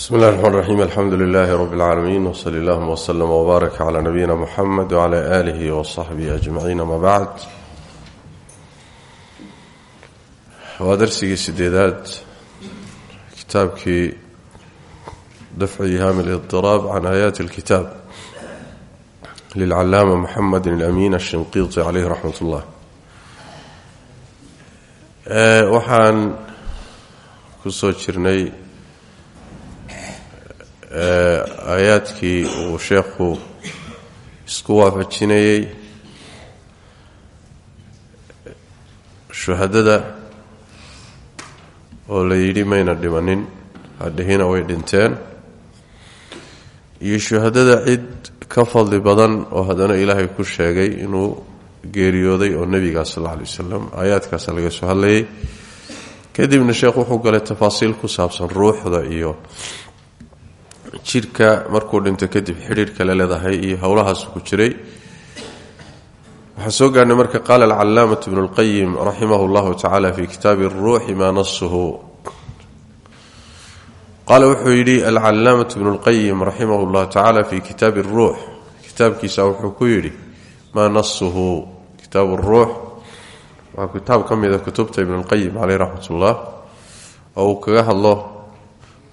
bsmi اllahi الرحmn الرaxيim alxamdu lilahi rb اlcaalamiin wsl اllahuma wslm wbaarak clى nabiyina mxamed wclى alih wصaxbihi ajmaciin ama bacd waa darsigii sideedaad kitaabkii dafci iham اlاضطiraab can aayaati اlkitaab lilcalaama mxamedi اlamin الshinqiiti caleyh raxmat اllah waxaan kusoo jirnay aayaadkii uu sheekhu isku waafajinayey shuhadada oo la yidhi mayna dhimanin hadhihina way dhinteen. Iyo shuhadada cid ka fadli badan oo haddana ilaahay ku sheegay inuu geeriyooday oo nebigaa sal alla alay wasalam aayaadkaasa laga soo hadlayay. Kadibna sheekhu wuxuu galay tafaasiil ku saabsan ruuxda iyo jidhka markuu dhinto kadib xidhiirhka la leedahay iyo howlahaas ku jiray. Waxaan soo gaarhnay marka qaala alcalaamatu bnu lqayim raximah llahu tacala fi kitaabi ruuxi maa nasuhu qaala wuxuu yidhi alcalaamatu bnu lqayim raximah llahu tacala fi kitaabi ruux kitaabkiisa wuxuu ku yidhi maa nasuhu kitaabu ruux waa kitaab ka mida kutubta ibn lqayim caleyh raxmat ullah oo kaga hadlo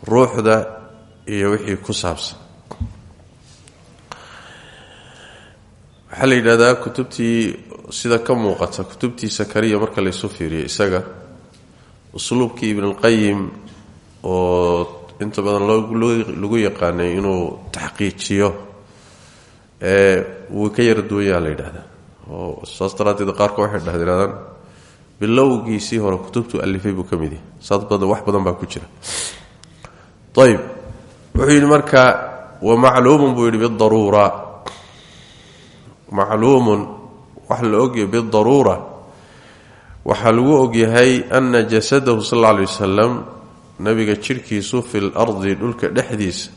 ruuxda iyo wixii ku saabsan. Waxaa la yidhahdaa kutubtii sida ka muuqata kutubtiisa kaliya marka laysu fiiriyo isaga usluubkii ibnulqayim oo inta badan lagu yaqaanay inuu taxqiijiyo wuu ka yara duwanyaa la yidhahdaa. Oo saas daraaddeed qaarka waxay dhahdaan bilowgiisii hore kutubtu alifay buu ka mid yahay. Saas badan wax badan baa ku jira. Ayb wuxuu yidhi marka wamacluumun buu yidhi bidaruura macluumun wax la ogyahay bidaruura waxaa lagu ogyahay ana jasadahu sal alla alay wasalam nabiga jidhkiisu fi lardi dhulka dhexdiisa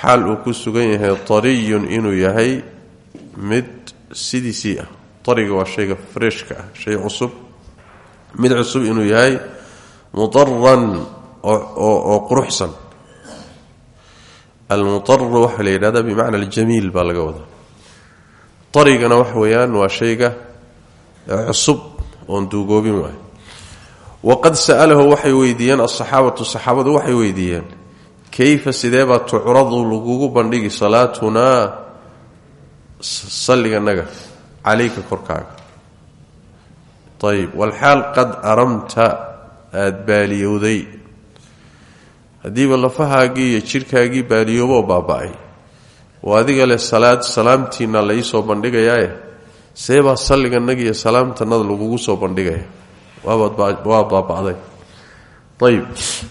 xaal uu ku sugan yahay tariyun inuu yahay mid sidiisii ah. Ariga ah cusub. Inuu yahay mudaran oo quruxsan almudaru waxaa la yidhahdaa bimacna aljamiil baa laga wadaa. Arigana waxa weeyaan waa shayga cusub oon duugoobin waay waqad sa'alahu waxay weydiiyeen asaxaabatu saxaabadu waxay weydiiyeen kayfa sideebaa tucradu lagugu bandhigi salaatunaa salliganaga calayka korkaaga. Ayb walxaal qad aramta aada baaliyowday haddiiba lafahaagii iyo jidhkaagii baaliyooboo baaba-ay oo adiga leh salaad salaamtiina la iisoo bandhigayaae seebaa salliganaga iyo salaamtanada lagugu soo bandhigaya waa baaba'day. Ayb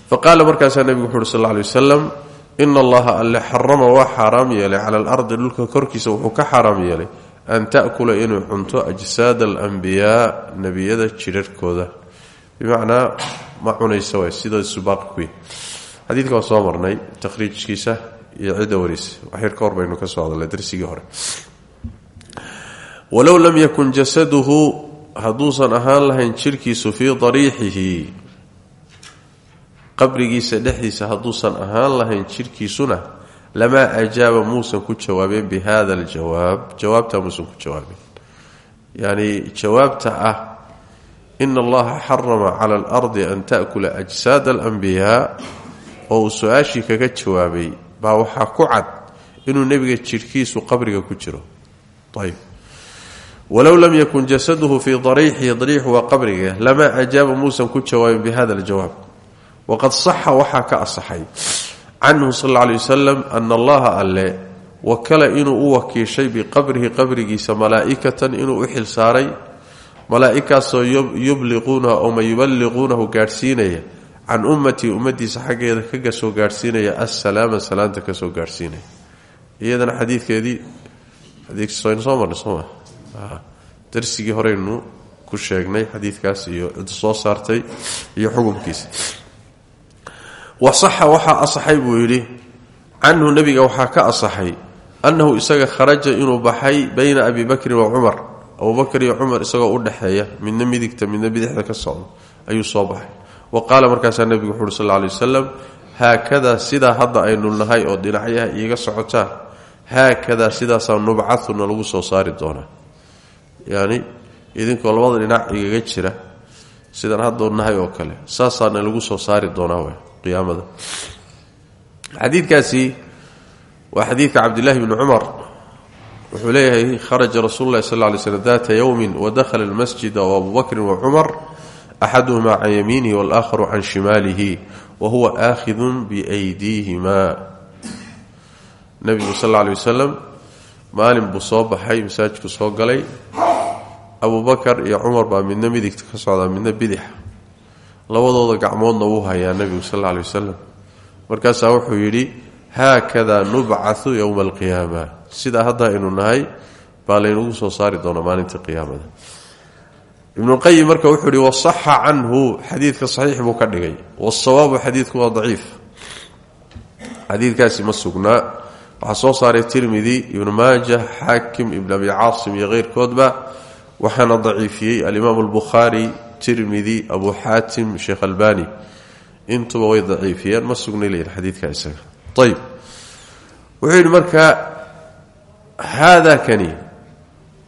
fa qaala markaasaa nebigu wuxu uhi sal ly wasalam ina allaha alle xarama waa xaaraam yeelay cala alardi dhulka korkiisa wuxuu ka xaaraam yeelay an ta'kula inuu cunto ajsaada alambiyaa nebiyada jidharhkooda bimacnaa ma cunaysa waay sida subaaqi kuy xadiidka waa soo marnay takhriijkiisa iyo cidda wariisa waxyar ka hor baynu ka soo hadalnay darsigii hore. Walow lam yakun jasaduhu hadduusan ahaan lahayn jidhkiisu fii dariixihi qabrigiisa dhexdiisa hadduusan ahaan lahayn jidhkiisuna lamaa ajaaba muusan ku jawaabeen bi hada aljawaab. Jawaabtaa muusan ku jawaabeen yacni jawaabta ah ina allaha xarama cala alardi an ta'kula ajsaada alambiyaa oo uu su'aashii kaga jawaabay baa waxaa ku cad inuu nebiga jidhkiisu qabriga ku jiro. Ayb walow lam yakun jasaduhu fii dariixihi dariixu waa qabriga lamaa ajaaba muusan ku jawaabin bi hada aljawaab. Waqad saxa waxaa ka asaxay. Canhu sal alla alay wasalam ana allaha alle wakala inuu u wakiishay biqabrihi qabrigiisa malaa'ikatan inuu u xil saaray malaa'ikaasoo yubliquunaha oma yuballiquunahu gaadhsiinaya can ummatii ummadiisa xaggeeda kaga soo gaadhsiinaya assalaama salaanta ka soo gaadhsiinaya iyadana xadiidkeedii xadiiksaynu soo marnay sooma darsigii horeynu ku sheegnay xadiidkaas iyo soo saartay iyo xukunkiisa wasaxa waxaa asaxay buu yidhi canhu nebiga waxaa ka asaxay annahu isaga kharaja inuu baxay bayna abi bakrin wa cumar. Abubakr iyo cumar isagoo u dhexeeya midna midigta midna bidixda ka socdo ayuu soo baxay wa qaala markaasaa nebigu wuxu uhi sal ly wasalam haakadaa sidaa hadda aynu nahay oo dhinacyaha iiga socotaan haakadaa sidaasaa nubcatuna lagu soo saari doonaa. Yani idinkoo labada dhinac igaga jira sidaan haddoo nahay oo kale saasaana lagu soo saari doonaa w qiyaamada. Xadiidkaasi waa xadiidka cabdillahi bni cumar. Wuxuu leeyahay kharaja rasuulu lahi sal ly slm data yowmi wadakhala almasjida waabuu bakrin wacumar axaduhuma can yamiinihi walaakharu can shimaalihi wa huwa aakhidun biaydiihima nebigu sal lla alay wasalam maalin buu soo baxay masaajidku soo galay abubakar iyo cumar baa midna midigta ka socdaa midna bidixa labadooda gacmoodna wuu hayaa nebigu sal alla alay wasalam markaasaa wuxuu yidhi haakadaa nubcatu yowma alqiyaama sidaa hadda aynu nahay baa laynagu soo saari doonaa maalinta qiyaamada ibnuqayim marka wuxuu ihi wasaxa canhu xadiidka saxiix buu ka dhigay. Wasawaabu xadiidku waa daciif. Xadiidkaasi ma sugnaa waxaa soo saaray tirmidi ibnu maaja xaakim ibn abi caasim iyo keyrkoodba. Waxaana daciifiyey alimaam albukhaari tirmidi abu xaatim sheekh albani. Intuba way daciifiyeen. Ma sugnay leyihi xadiidka isaga. Wuxuu marka haada kani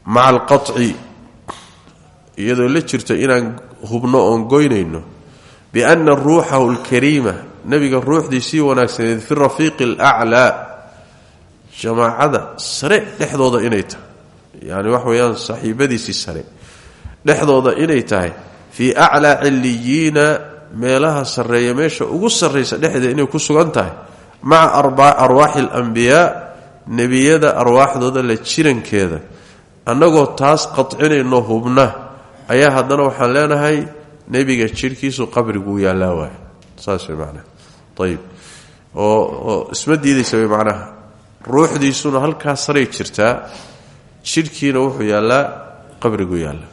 maca alqaci iyadoo la jirto inaan hubno oon goynayno biana ruuxahu alkariima nebiga ruuxdiisii wanaagsaneed fi rafiiqi alaclaa jamaacada sare dhexdooda inay tahay. Yani wax weeyaan saaxiibadiisii sare dhexdooda inay tahay. Fii aclaa ciliyiina meelaha sarreeya meesha ugu sarraysa dhexdeeda inay ku sugan tahay. Maca arwaaxi alambiyaa nebiyada arwaaxdooda la jirankeeda. Annagoo taas qadcinayno hubna ayaa haddana waxaan leenahay nebiga jidhkiisu qabriguu yaallaa waay. Saas way ayib oo isma diidaysa way macnaha. Ruuxdiisuna saray jirtaa jidhkiina wuxuu yaallaa qabriguu yaallaa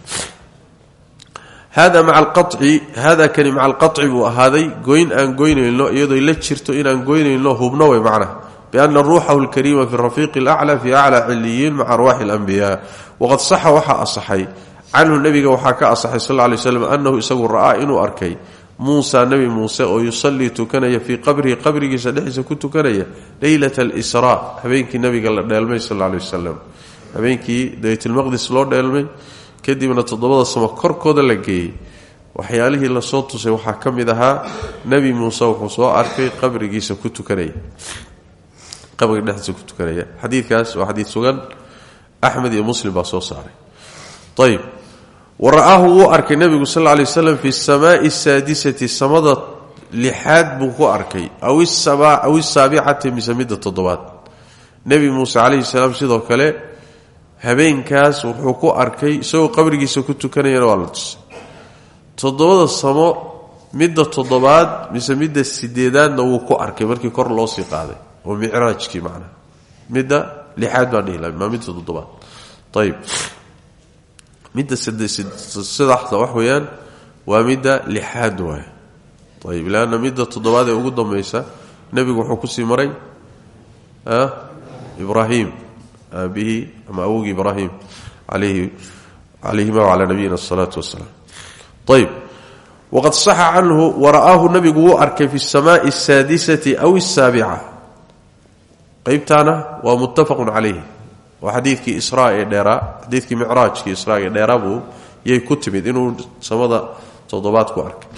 hada maa alqaci hada kani maca alqaci buu ahaaday. Goyn aan goynayno iyadoo la jirto inaan goynayno hubno way macnaha. Biana ruuxahu alkariima fi rafiiqi alaclaa fi aclaa ciliyiin maca arwaaxi alambiyaa waqad saxa waxaa asaxay canhu nebiga waxaa ka asaxay sal ly slam annahu isagu ra'aa inuu arkay muusa nebi muuse oo yusallii tukanaya fii qabrihi qabrigiisa dhexdiisa ku tukanaya leylata alisraa habeenkii nebiga la dheelmay sal ley wasalam habeenkii baytulmaqdis loo dheelmay kadibna toddobada samo korkooda la geeyey. Waxyaalihii la soo tusay waxaa ka mid ahaa nebi muuse wuxuu soo arkay qabrigiisa ku tukanaya. Qabriga dhexdiisa ku tukanaya. Xadiidkaas waa xadiid sugan. Axmed iyo muslim baa soo saaray. Ayb wa ra'aahu wuu arkay nebigu sal ly waslam fi samaai saadisati samada lixaad buu ku arkay. Aw isaabicati mise midda toddobaad. Nebi muuse calayhi salaam sidoo kale habeenkaas wuxuu ku arkay isagoo qabrigiisa ku tukanayana waa la tusay. Toddobada samo midda toddobaad mise midda sideedaadna wuu ku arkay markii kor loo sii qaaday. Oo micraajkii macnaha midda lixaad baan dhihi laha midda saddexda wax weeyaan waa midda lixaad waay ayib leanna midda toddobaad ee ugu dambaysa nebigu wuxuu ku sii maray ibraahim aabihii ama awogii ibraahim calayhima wacalaa nabiyina asalaatu wasalaam. Ayb waqad saxa canhu wara'aahu nabigu wuu arkay fi samaai asaadisati aw asaabica qeybtaana waa muttafaqun calayhi waa xadiidkii israa ee dheeraa xadiidkii micraajkii israa ee dheeraabuu yay ku timid inuu samada toddobaad ku arkay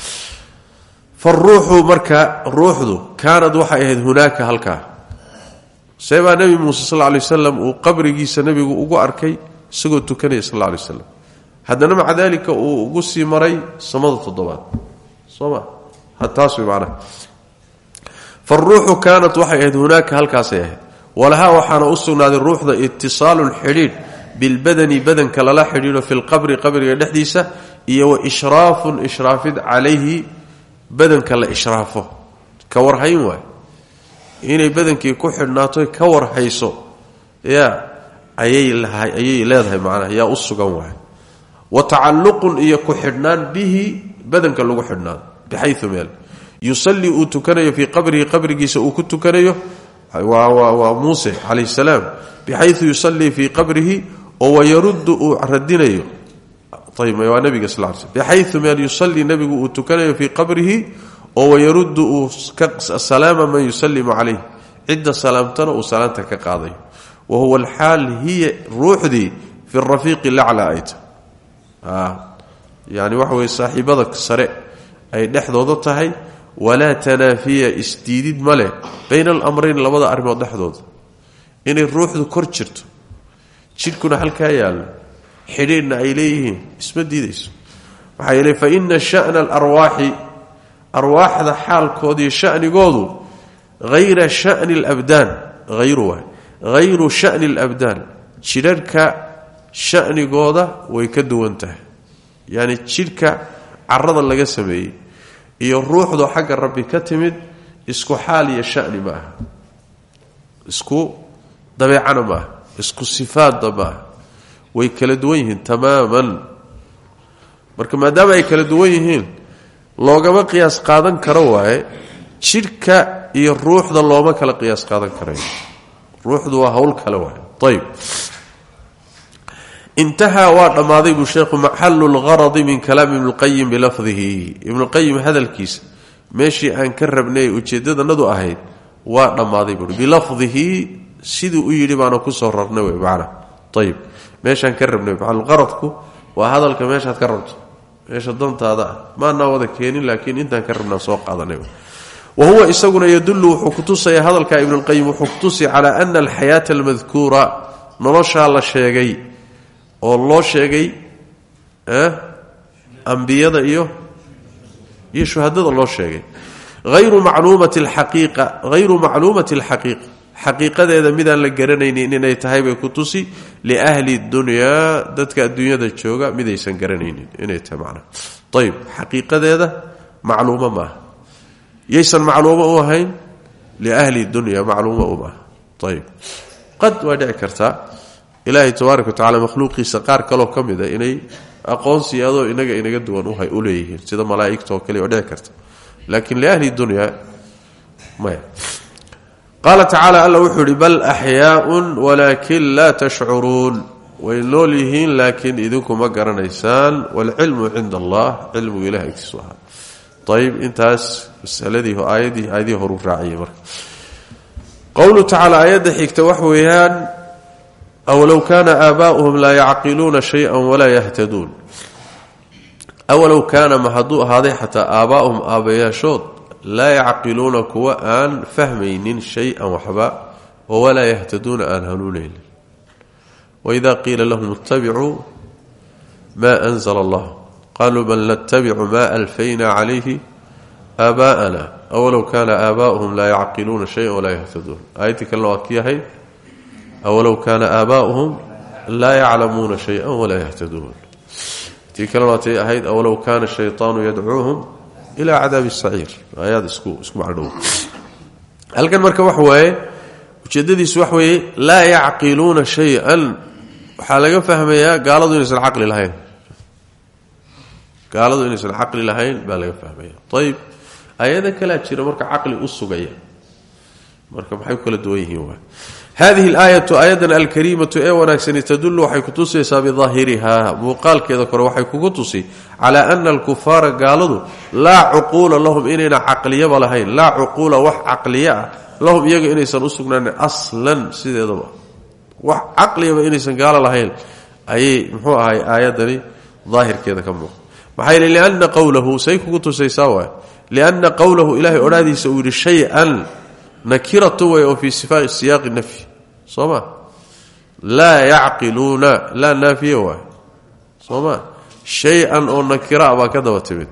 faruuxu marka ruuxdu kaanad waxay ahayd hunaaka halkaa. Seebaa nebi muuse sal ly wasalam uu qabrigiisa nebigu ugu arkay isagoo tukanaya sal ly waslam haddana maca daalika uu ugu sii maray samada toddobaad. Soo ma? Taas way macnaha faruuxu kaanat waxay hunaaka halkaasay ahayd walahaa waxaana u sugnaaday ruuxda itisaalun xidhiidh bilbadani badanka lala xidhiidho fi lqabri qabriga dhexdiisa iyo wa ishraafun ishraafid calayhi badanka la ishraafo ka warhayn waay. Inay badankii ku xidhnaato ka warhayso ya ayay leedahay macnaha yaa u sugan waay. Wa tacalluqun iyo ku xidhnaan bihi badanka lagu xidhnaado bixayu meel. Yusallii uu waa muuse calayh salaam bixayu yusallii fii qabrihi oo wayaruddu uu radinayo waa nabiga sal l bixayu meel yusallii nebigu uu tukanayo fii qabrihi oo wayaruddu uu salaama man yusallimu calayh cidda salaamtana uu salaanta ka qaadayo wa huwa alxaal hiya ruuxdii fi rafiiqi laclaa ay tahay. Yani waxa weye saaxiibada sare ay dhexdooda tahay walaa tanaafiya isdiidid ma leh bayna alamrayn labada arrimood dhexdooda inay ruuxdu kor jirto jidhkuna halkaa yaallo xidhiidhna ay leeyihiin isma diidayso. Maxaa yeele fa ina sha'na alarwaaxi arwaaxda xaalkoodiiyo shanigoodu hayra shani alabdaan hayru waay hayru shani alabdaan jidharhka shanigooda way ka duwan tahay. Yacni jidhka carada laga sameeyey iyo ruuxdoo xagga rabbi ka timid isku xaal iyo shani ma aha isku dabeecana ma aha isku sifaadda ma aha way kala duwan yihiin tamaaman. Marka maadaama ay kala duwan yihiin loogama qiyaas qaadan karo waaye jidhka iyo ruuxda looma kala qiyaas qaadan karayo ruuxdu waa hawl kale waaye. Ayb intahaa waa dhammaaday buu sheekhu maxalu lgaradi min kalaami ibnulqayim bilafdihi. Ibnulqayim hadalkiisa meeshii aan ka rabnay ujeedadanadu ahayd waa dhammaaday buui bilafdihi siduu u yidhi baana ku soo rarnay wey macna. Ayib meeshaan ka rabnay maxaluqaradku waa hadalka meeshaad ka rabto. Meesha dantaada ah. Maanaa wada keenin laakiin intaan ka rabnaa soo qaadanay wa huwa isaguna yadullu wuxuu kutusaya hadalka ibnulqayim wuxuu kutusi calaa la sheegay oo loo sheegay ambiyada iyo iyo shuhadada loo sheegay. Ayru macluumati alxaqiiqa hayru macluumati alxaqiiqa xaqiiqadeeda midaan la garanaynin inay tahay bay ku tusi liahli dunyaa dadka adduunyada jooga midaysan garanaynin inay tahay macnaha ayib xaqiiqadeeda macluumo maaha. Yaysan macluumo u ahayn liahli dunya macluumo u maaha. Ayib qad waa kartaa ilaahay tabaaraka wa tacala makhluuqiisa qaar kaloo ka inay aqoonsi inaga inaga duwan u leeyihiin sida malaaigta oo kale oo dhici karta. Laakiin liahli dunya maya. Qaala tacaala alla wuxuu bal axyaaun walaakin laa tashcuruun. Way nool yihiin laakiin idinku ma garanaysaan waalcilmu cinda allah cilmigu ilaha agtiisu ahaa. Intaas masaladii aayadii aayadihii horu raaciyay marka. Qowlu tacaala aayadda xigta wax weeyaan awlow kaana aabaa'uhum laa yacqiluuna shay-a walaa yahtaduun awalow kaana ma hadduu ahaaday xataa aabaa'uhum aabbayaashood laa yacqiluuna kuwa aan fahmaynin shay-an waxba oo walaa yahtaduuna aan hanuunaynin waida qiila lahum ittabicuu maa anzla allah qaluu bal natabicu ma alfayna calayhi aabaa'ana awalow kaana aabaa'uhum laa yacqiluuna shaya walaa yahtaduun aayaddii kalena waa awalow kaana aabaa'uhum laa yaclamuuna shaya walaa yahtaduun tii kalena waatay ahayd awalow kaana shayطaanu yadcuuhum ila cadaabi saciir aayaad isku macdhow halkan marka wax waaye ujeedadiisu wax weeye laa yacqiluuna shay-an waxaa laga fahmayaa gaaladu inaysan caqli lahayn gaaladu inaysan caqli lahayn baa laga fahmaya ayib ayada kalaa jira marka caqli u sugaya marka maxay kala duwan yihiin hadihi alaayatu aayadan alkariimatu ee wanaagsani tadullu waxay kutusaysaa bidaahiriha muuqaalkeeda kore waxay kugu tusi calaa ana alkufaara gaaladu laa cuquula lahum inayna caqliyaba lahayn laa cuquula wax caqliya ah lahum iyaga inaysan u sugnaanin aslan sideedaba wax caqliyaba inaysan gaalo lahayn ayay muxuu ahay aayadani daahirkeeda ka muuqa maxaa yeele lianna qowlahu say kugu tusaysaa waay lianna qowlahu ilaahay odhaadiisa uu yidhi nakiratu way oo fii siyaaqi nafyi soo ma laa yacqiluuna laa naafiya waay soo oo nakira baa ka daba timid.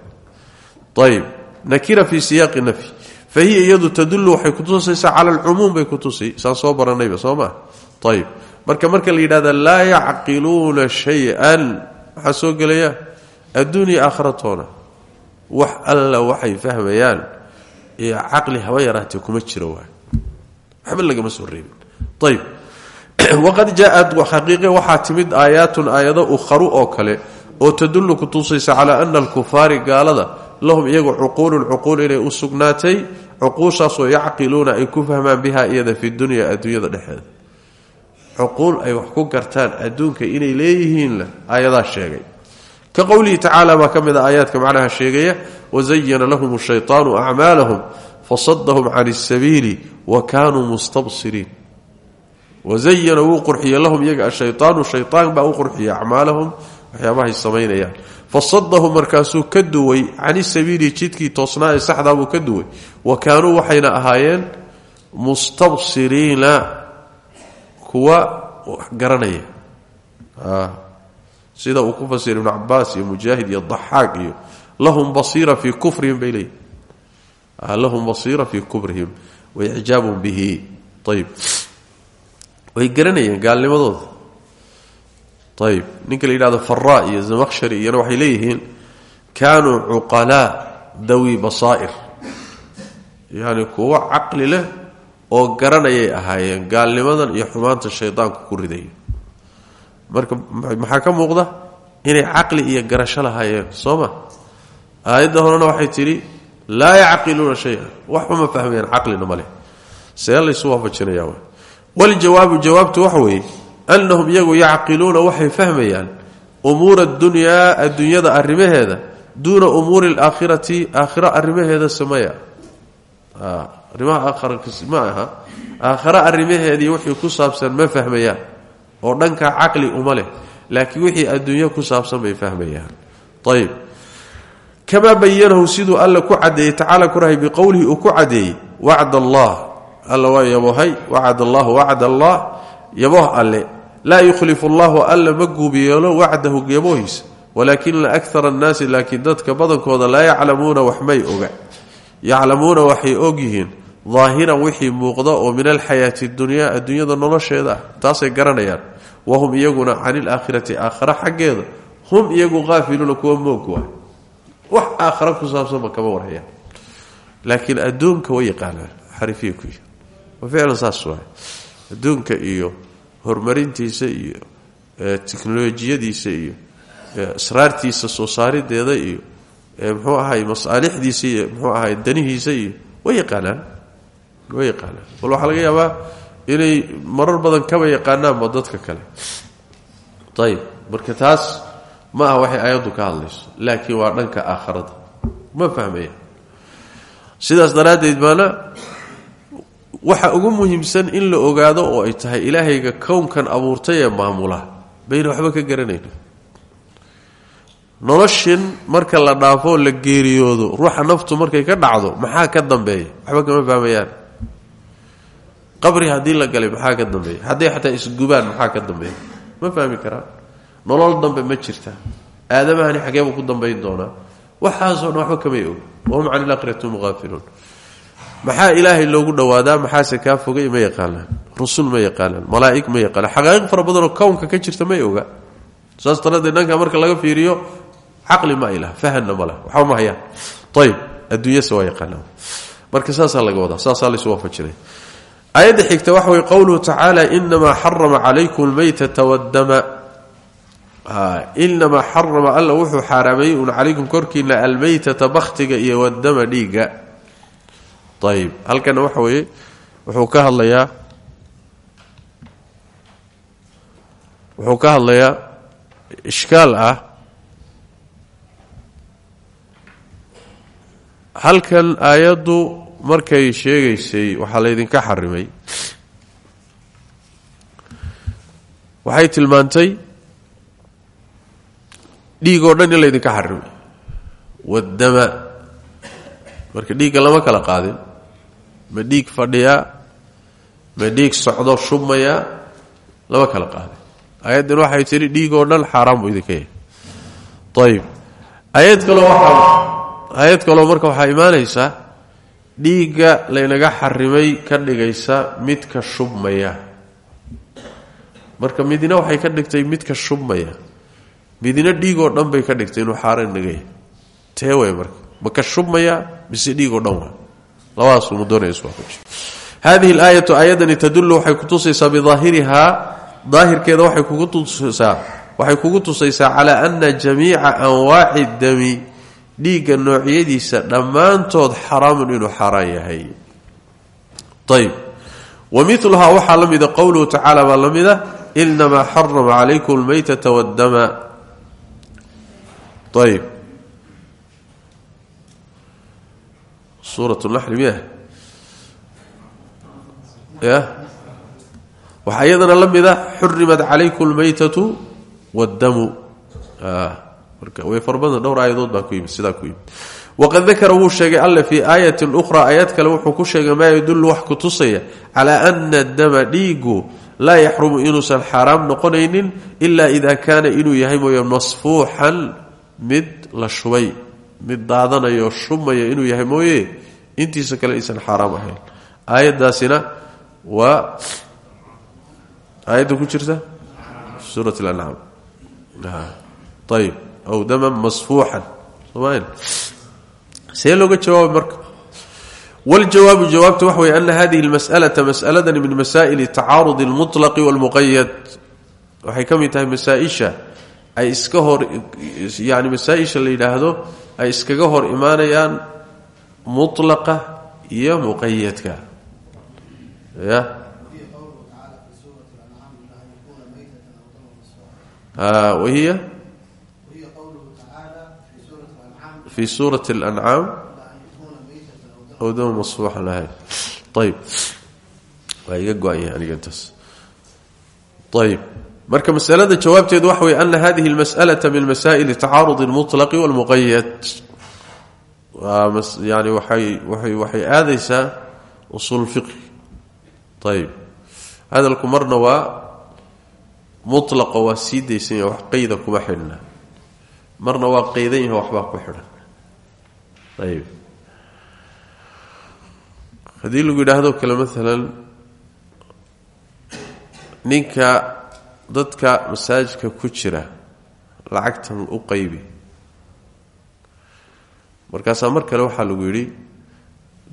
Ayib nakira fii siyaaqi nafyi fa hiya iyadu tadullu waxay kutusaysaa cala alcumuum bay kutusi saan soo baranayba soo ma ayib marka marka la yidhahda laa yacqiluuna shay-an maxaa soo gelaya adduunya aakhiratoona wax alla waxay fahmayaan caqli haba yaraatee kuma jiro waay. Waxba lagama soo reebin. Ayib waqad jaa-ad xaqiiqe waxaa timid aayaatun aayado ukharu oo kale oo tadullu kutusaysa calaa ana alkufaari gaalada lahum iyagu cuquulun cuquul inay u sugnaatay cuquushaasoo yacqiluuna ay ku fahmaan biha iyada fi dunya adduunyada dhexeeda. Cuquul ay wax ku gartaan adduunka inay leeyihiinla aayadaa sheegay ka qowlihi tacaala baa ka mid a macnaha sheegaya wazayana lahum shayطaanu acmaalahum fasadahum can اsabiili wa kaanuu mustabsiriin wazayana wuu qurxiye lahum iyaga ashayaanu shayaan baa u qurxiye acmaalahum waxyaabahay samaynayaan fasadahum markaasuu ka duway can isabiili jidkii toosnaa ee saxdaabuu ka duway wa kaanuu waxayna ahaayeen mustabsiriina kuwa garanaya sida uu ku fasira ibnu cabaas iyo mujaahid iyo daxaaq iyo lahum basiira fii kufrihim bay leeyihi lahum basiira fii kufrihim waicjaabun bihi. Ayb way garanayeen gaalnimadooda. Ayb ninka la yidhahdo faraa iyo zamaqshari iyana waxay leeyihiin kaanuu cuqalaa dawi basaa'ir. Yani kuwo caqli leh oo garanayay ahaayeen gaalnimadan iyo xumaanta shaydaanku ku ridayo marka maxaa ka muuqda? Inay caqli iyo garasho lahaayeen soo ma? Aayadda horena waxay tidhi laa yacqiluuna shaya waxba ma fahmayaan caqlina ma leh. See laysu waafajinaya waljawaabu jawaabtu waxa annahum iyagu yacqiluuna waxay fahmayaan umuura adunyaa adduunyada arrimaheeda duuna umuuri alaakhirati aakhiro arrimaheeda samaya. Arrimaha aakhara ma aha. Aakhare arrimaheedii wixii ku saabsan ma fahmayaan oo dhanka caqli uma leh laakiin wixii adduunyo ku saabsan bay fahmayaan. Ayb kamaa bayanahu siduu alla ku cadeeyey tacaala ku rahay biqowlihi uu ku cadeeyey wacd allah alla waa yabohay wacd allahu wacd allah yaboh alle. Laa yukhlifu allahu alla ma guubiyeelo wacdahu yabohiisa walaakina akara annaasi laakiin dadka badankooda laa yaclamuuna waxmay oga. Yaclamuuna waxay ogyihiin daahiran wixii muuqda oo min alxayaati dunyaa adduunyada nolosheeda ah taasay garanayaan wahum iyaguna can ilaakhirati aakhara xaggeeda hum iyagu qaafiluuna kuwa moog waay wax aakhara ku saabsanba kama warhayaan laakiin adduunka way yaqaanaan xarifiya ku yihi wa ficlan saas waay adduunka iyo horumarintiisa iyo teknolojiyadiisa iyo asraartiisa soo saarideeda iyo mxuu ahay masaalixdiisa iyo mxuu ahay iyo inay marar badan kaba yaqaanaanba dadka kale. Ayib marka taas ma aha waxay ayaddu ka hadlayso laakiin waa dhanka aakharada. Ma fahmaya. Sidaas daraaddeed baana waxa ugu muhiimsan in la ogaado oo ay tahay ilaahayga kownkan abuurtay ee maamula bayna waxba ka garanayna noloshin marka la dhaafo la geeriyoodo ruuxa naftu markay ka dhacdo maxaa ka dambeeya? Waxba kama fahmayaan qabri haddii la galay maxaa ka dambeeya hadday xataa isgubaan maxaa ka dambeeya ma fahmi karaan nolol dambe ma jirta. Aadamahani xageebuu ku dambayn doonaa. Waxaasoo dhan waxba kamay og wahum can ilaakhirati hum haafiluun maxaa ilaahay loogu dhawaadaa? Maxaase kaa fogay? Ma yaqaanaan. Rusul ma yaqaanaan. Malaa'ig ma yaqaanaan. Xaqaa'iq fara badanoo ka jirta may oga. Saas daraaddeed dhanka marka laga fiiriyo caqli ma ilah fahanna ma waxba ma hayaan ayib adduunyase waa yaqaanaan. Marka saasaa laga wadaa. Saasaa laysu waafajinay aayadda xigta waxa way qowluhu tacaala inamaa xarama calaykum lmaytata waddama. Inamaa xarama alla wuxuu xaaraameeyey un calaykum almaytata bakhtiga iyo waddama dhiigga. Ayib halkana waxa weeye wuxuu ka hadlayaa wuxuu ka hadlayaa ishkaal ah. Halkan aayaddu markay sheegaysay waxaa laydinka xarimay. Waxay tilmaantay dhiigoo dhan in laydinka xarimay. Waddama. Marka dhiigga lama kala qaadin. Ma dhiig fadhiyaa ma dhiig socdo shubmayaa lama kala qaadin. Aayaddan waxay tidhi dhiigoo dhan xaaraan buu idinka yahay. Ayib aayad kaloo waxaa aayad kaloo marka waxaa imaanaysaa dhiigga laynaga xarimay ka dhigaysa midka shubmaya. Marka midina waxay ka dhigtay midka shubmaya. Midina dhiigoo dhan bay ka dhigtay inuu xaaraan yahay tee marka. Ma ka shubmaya mise dhiigoo dhan waa? Labadaasuma doonaya iswaafaji hadihi alaayatu aayadani tadullu waxay kutusaysaa bidaahirihaa daahirkeeda waxay kugu tusaysaa waxay kugu tusaysaa calaa ana jamiica anwaaci dami dhiigga noocyadiisa dhammaantood xaraamun inuu xaaraan yahay. Ayb wa miluhaa waxaa la mida qowluhu tacaala baa la mida inamaa xarama waddama. Ayib suurat naxli miya? Ya? Waxaa iyadana la mida xurimat calaykum lmaytatu wاddamu marka way farbadna dhowr aayadood baa ku yimid sidaa ku yimid. Waqad dakara wuu sheegay alle fii aayatin ukhraa aayad kale wuxuu ku sheegay maa yadullu wax ku tusaya calaa ana dama dhiigu laa yaxrumu inuusan xaaraam noqonaynin ilaa ida kaana inuu yahay mooye masfuuxan mid la shubay mid daadanayo shubmaya inuu yahay mooye intiisa kale aysan xaaraam ahayn. Aayadaasina waa aayadda ku jirta? Suurat lancaam ayib aw daman masfuuxan. See looga jawaaba marka. Waljawaabu jawaabta waxa weye ana hadihi lmas'alata mas'aladani min masaa'ili tacaarud almutlaqi walmuqayad waxay ka mid tahay masaaisha ay iska hor yani masaaisha la yidhaahdo ay iskaga hor imaanayaan mulaqa iyo muqayadka ya? Ah, wahiya? fi suurati اlancaam aw dama masfuuxan ahayn ayb waa iga go-anya aniga intaas ayb marka masalada jawaabteedu waxa wey ana hadihi اlmasأlaة min masaa'ili tacaarud اlmuطlaqi wاlmuqayad yani waay waay waxay aadaysaa usul fiqhi ayb hadalku marna waa mulaqa waa sii daysan yaha wax qayda kuma xidhna marna waa qaydan yaha waxbaa ku xidhan ayb haddii lagu yidhaahdo kale maalan ninka dadka masaajidka ku jira lacagtan u qaybi markaasaa mar kale waxaa lagu yidhi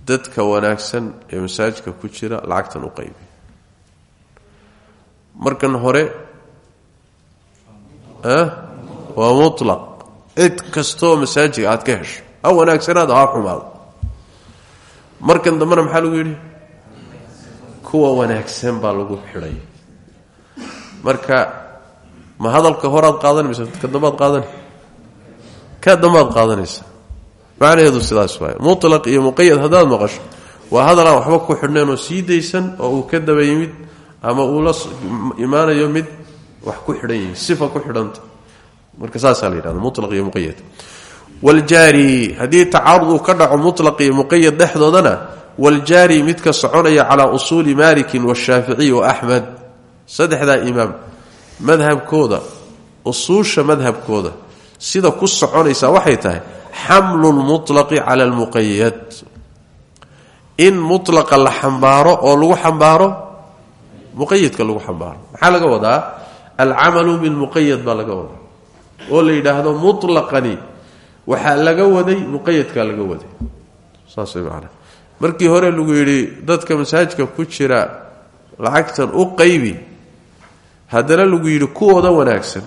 dadka wanaagsan ee masaajidka ku jira lacagtan u qaybi markan hore waa mutlaq cid kastoo masaajidka aad ka hesho ha wanaagsanaado ha xumaado. Markan dambena maxaa lagu yidhi? Kuwa wanaagsan baa lagu xidhay. Marka ma hadalka horaad qaadan mise ka dambaad qaadani ka dambaad qaadanaysa. Macnaheedu sidaas waay mutlaq iyo muqayad haddaad maqasho waa hadal aan waxba ku xidhnayn oo sii daysan oo uu ka daba yimid ama uu la imaanayo mid wax ku xidhan yihiin sifa ku xidhanta. Marka saasaa la yidhahda mutlaq iyo muqayad waljaari haddii tacaarud uu ka dhaco mutlaq iyo muqayad dhexdoodana waljaari midka soconaya calaa usuuli malikin washaaficiy wa axmed saddexdaa imaam madhabkooda usuusha madhabkooda sida ku soconaysa waxay tahay xamlu lmutlaqi cala almuqayad in mutlaqa la xambaaro oo lagu xambaaro muqayadka lagu xambaaro maxaa laga wadaa alcamalu bilmuqayad baa laga wadaa oo la yidhaahdo mutlaqani waxaa laga waday muqayadkaa laga waday. Saas way macana markii hore lagu yidhi dadka masaajidka ku jira lacagtan u qaybi. Haddana lagu yidhi kuwooda wanaagsan.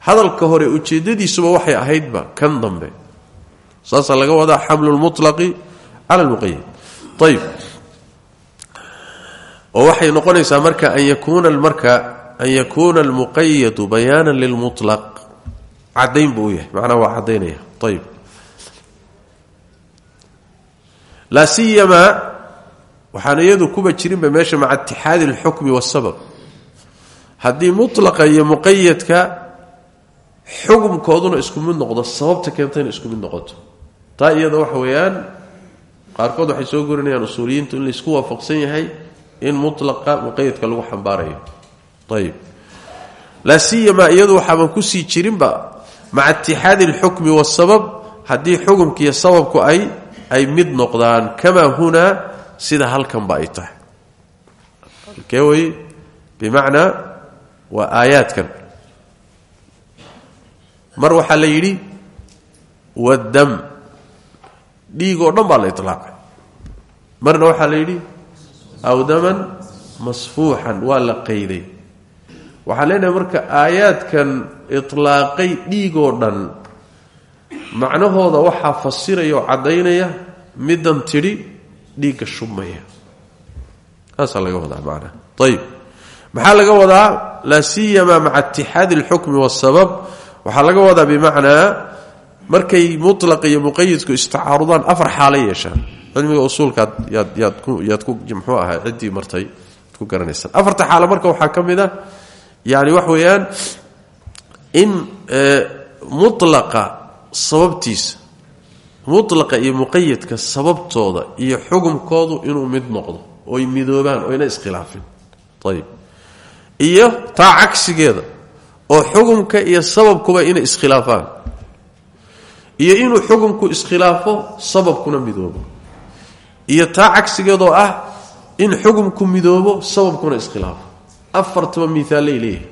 Hadalka hore ujeedadiisuba waxay ahaydba kan dambe. Saasaa laga wadaa xamlu lmutlaqi cala lmuqayad ayib oo waxay noqonaysaa marka an yakuuna marka an yakuuna almuqayadu bayaana lilmutlaq cadayn buu u yahay. Macnaha waa cadaynaya ayib laa siyamaa waxaan iyadu kuba jirinba meesha maca itixaadi alxukmi waasabab haddii mutlaqa iyo muqayadka xukumkooduna isku mid noqdo sababta keentayna isku mid noqoto. Taa iyada waxa weeyaan qaarkood waxay soo gorinayaan usuuliyiintu in laysku waafaqsan yahay in mutlaqa muqayadka lagu xambaarayo. Ayib laa siyamaa iyadu waxaaban ku sii maca itixaadi alxukmi waasabab haddii xukumkiiyo sababku ay ay mid noqdaan kamaa hunaa sida halkanba ay tahay. Halkee wey bimacnaa waa aayaadkan. Mar waxaa la yidhi waddam dhiig oo dhan baa la ilaaqay marna waxaa la yidhi awdaman masfuuxan waa la qayday waxaan leenahay marka aayaadkan itlaaqay dhiigoo dhan macnahooda waxaa fasiraya oo caddaynaya middan tidhi dhiigga shubmaya taasaa laga wadaa macnaha ayib maxaa laga wadaa? Laa siyamaa maca itixaadi alxukmi waasabab waxaa laga wadaa bimacnaa markay mulaqa iyo muqayidku istacaarudaan afar xaalo yeeshaan. Cilmiga usuulkaad yaad yaad ku yaad ku muxuu ahaa ciddii martay ku garanaysaan afarta xaalo marka waxaa ka yani wax weeyaan in mulaqa sababtiisa mulaqa iyo muqayadka sababtooda iyo xukumkoodu inuu mid noqdo oy midoobaan oyna iskhilaafin. Ayib iyo taa cagsigeeda oo xukumka iyo sababkuba inay iskhilaafaan. Iyo inuu xukumku iskhilaafo sababkuna midoobo. Iyo taa cagsigeedoo ah in xukumku midoobo sababkuna iskhilaafo afartaba miaalay leeyahay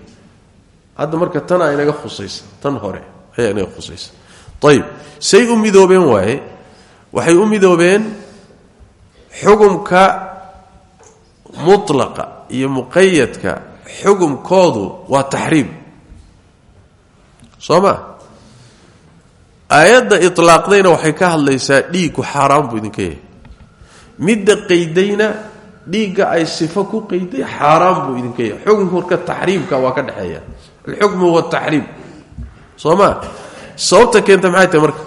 hadda marka tanaa inaga khusaysa tan hore ayaa inaga khusaysa. Ayib say u midoobeen waxay u midoobeen xukumka mutlaqa iyo muqayadka xukumkoodu waa taxriim soo ma? Aayadda ilaaqdayna waxay ka hadlaysaa dhiigku xaaraan buu idinka yahay. Qaydayna dhiigga ay sifo ku qayday xaaraan buu idinka yahay. Marka taxriimka waa ka dhexeeya. Alxukmu huwa taxriim soo ma? Sababta keenta maxay marka?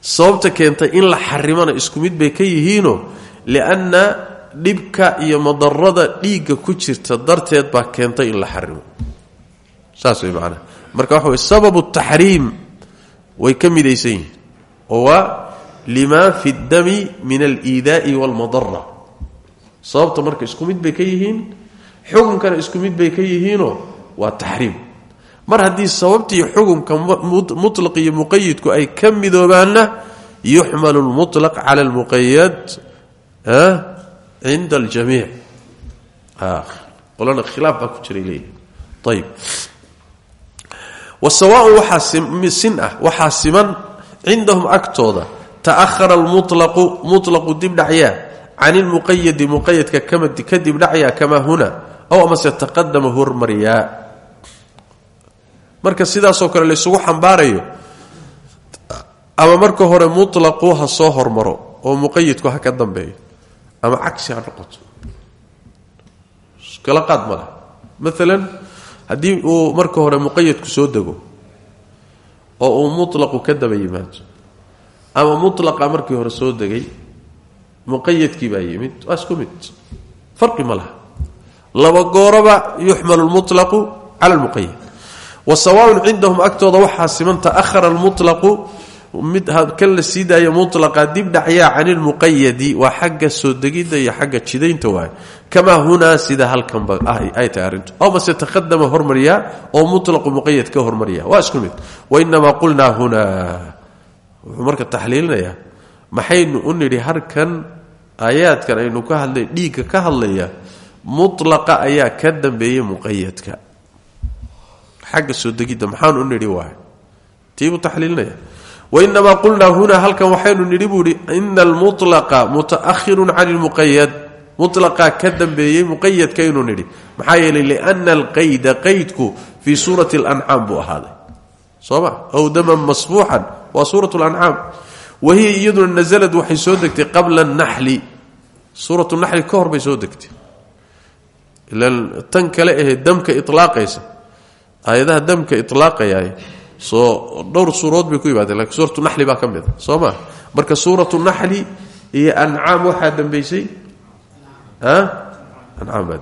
Sababta keenta in la xarimana isku mid bay ka yihiinoo lianna dhibka iyo madarada dhiigga ku jirta darteed baa keentay in la xarimo. Saas way macanaha marka waxa sababu taxriim way ka midaysan oo waa lima fi ddami min aliidaa'i walmadara sababta marka isku mid bay ka yihiin xukunkana isku mid bay ka yihiinoo waa taxriim. Mar haddii sababtii xukumka mutlaq iyo muqayidku ay ka midoobaanna yuxmalu lmutlaq cala almuqayad cinda aljamiic qolana khilaaf baa ku jiray leeyahy ayib wasawaaun waxaa sin ah waxaa siman cindahum agtooda ta'ahara almutlaqu mutlaqu dibdhacyaa can ilmuqayadi muqayadka ka dibdhacyaa kamaa huna aw amase taqadama hormaryaa marka sidaasoo kale laysugu xambaarayo ama marka hore mutlaqu ha soo hormaro oo muqayidku ha ka dambeeyo ama cagsi ha noqoto kala qaad ma leh maalan haddii uu marka hore muqayadku soo dego oo uu mutlaqu ka daba yimaado ama mutlaqa markii hore soo degay muqayadkii baa yimid waa isku mid. Farqi ma laha. Laba gooroba yuxmalu lmutlaqu cala lmuqayad wasawaaun cindahum agtooda waxaa siman ta'ahara almutlaqu mid kan la sii daaya mutlaqa dib dhacyaa can ilmuqayadi waa xagga soo degidda iyo xagga jidaynta waay kamaa hunaa sida halkanba ay tahay arrintu. Aw mase taqadama hormariyaa oo mutlaqu muqayad ka hormariya waa isku mid. Wainamaa qulnaa hunaa wuxuu marka taxliilinayaa maxaynu u nidhi harkan aayaadkan aynu ka hadlay dhiigga ka hadlaya mutlaqa ayaa ka dambeeyey muqayadka xagga soo degidda maxaan u nidhi waay? Tiibuu taxliilinaya wainamaa qulnaa hunaa halkan waxaynu nidhi buu ihi ina almulaqa muta'ahirun can lmuqayad mulaqaa ka dambeeyey muqayadkaynu nidhi. Maxaa yeelay liana alqayda qaydku fii suurati lancaam buu ahaaday. Soo ma wahiya iyaduna nasalad waxay soo degtay qabla naxli. Suuratu naxli ka hor bay soo degtay. Ilan tan kale ahee damka ilaaqaysa aayadaha damka ilaaqayaay soo dhowr suurood bay ku yimaadeen lakiin suuratu naxli baa ka mid a soo maa marka suuratu naxli iyo ancaam waxaa dambaysay? Ancaam baa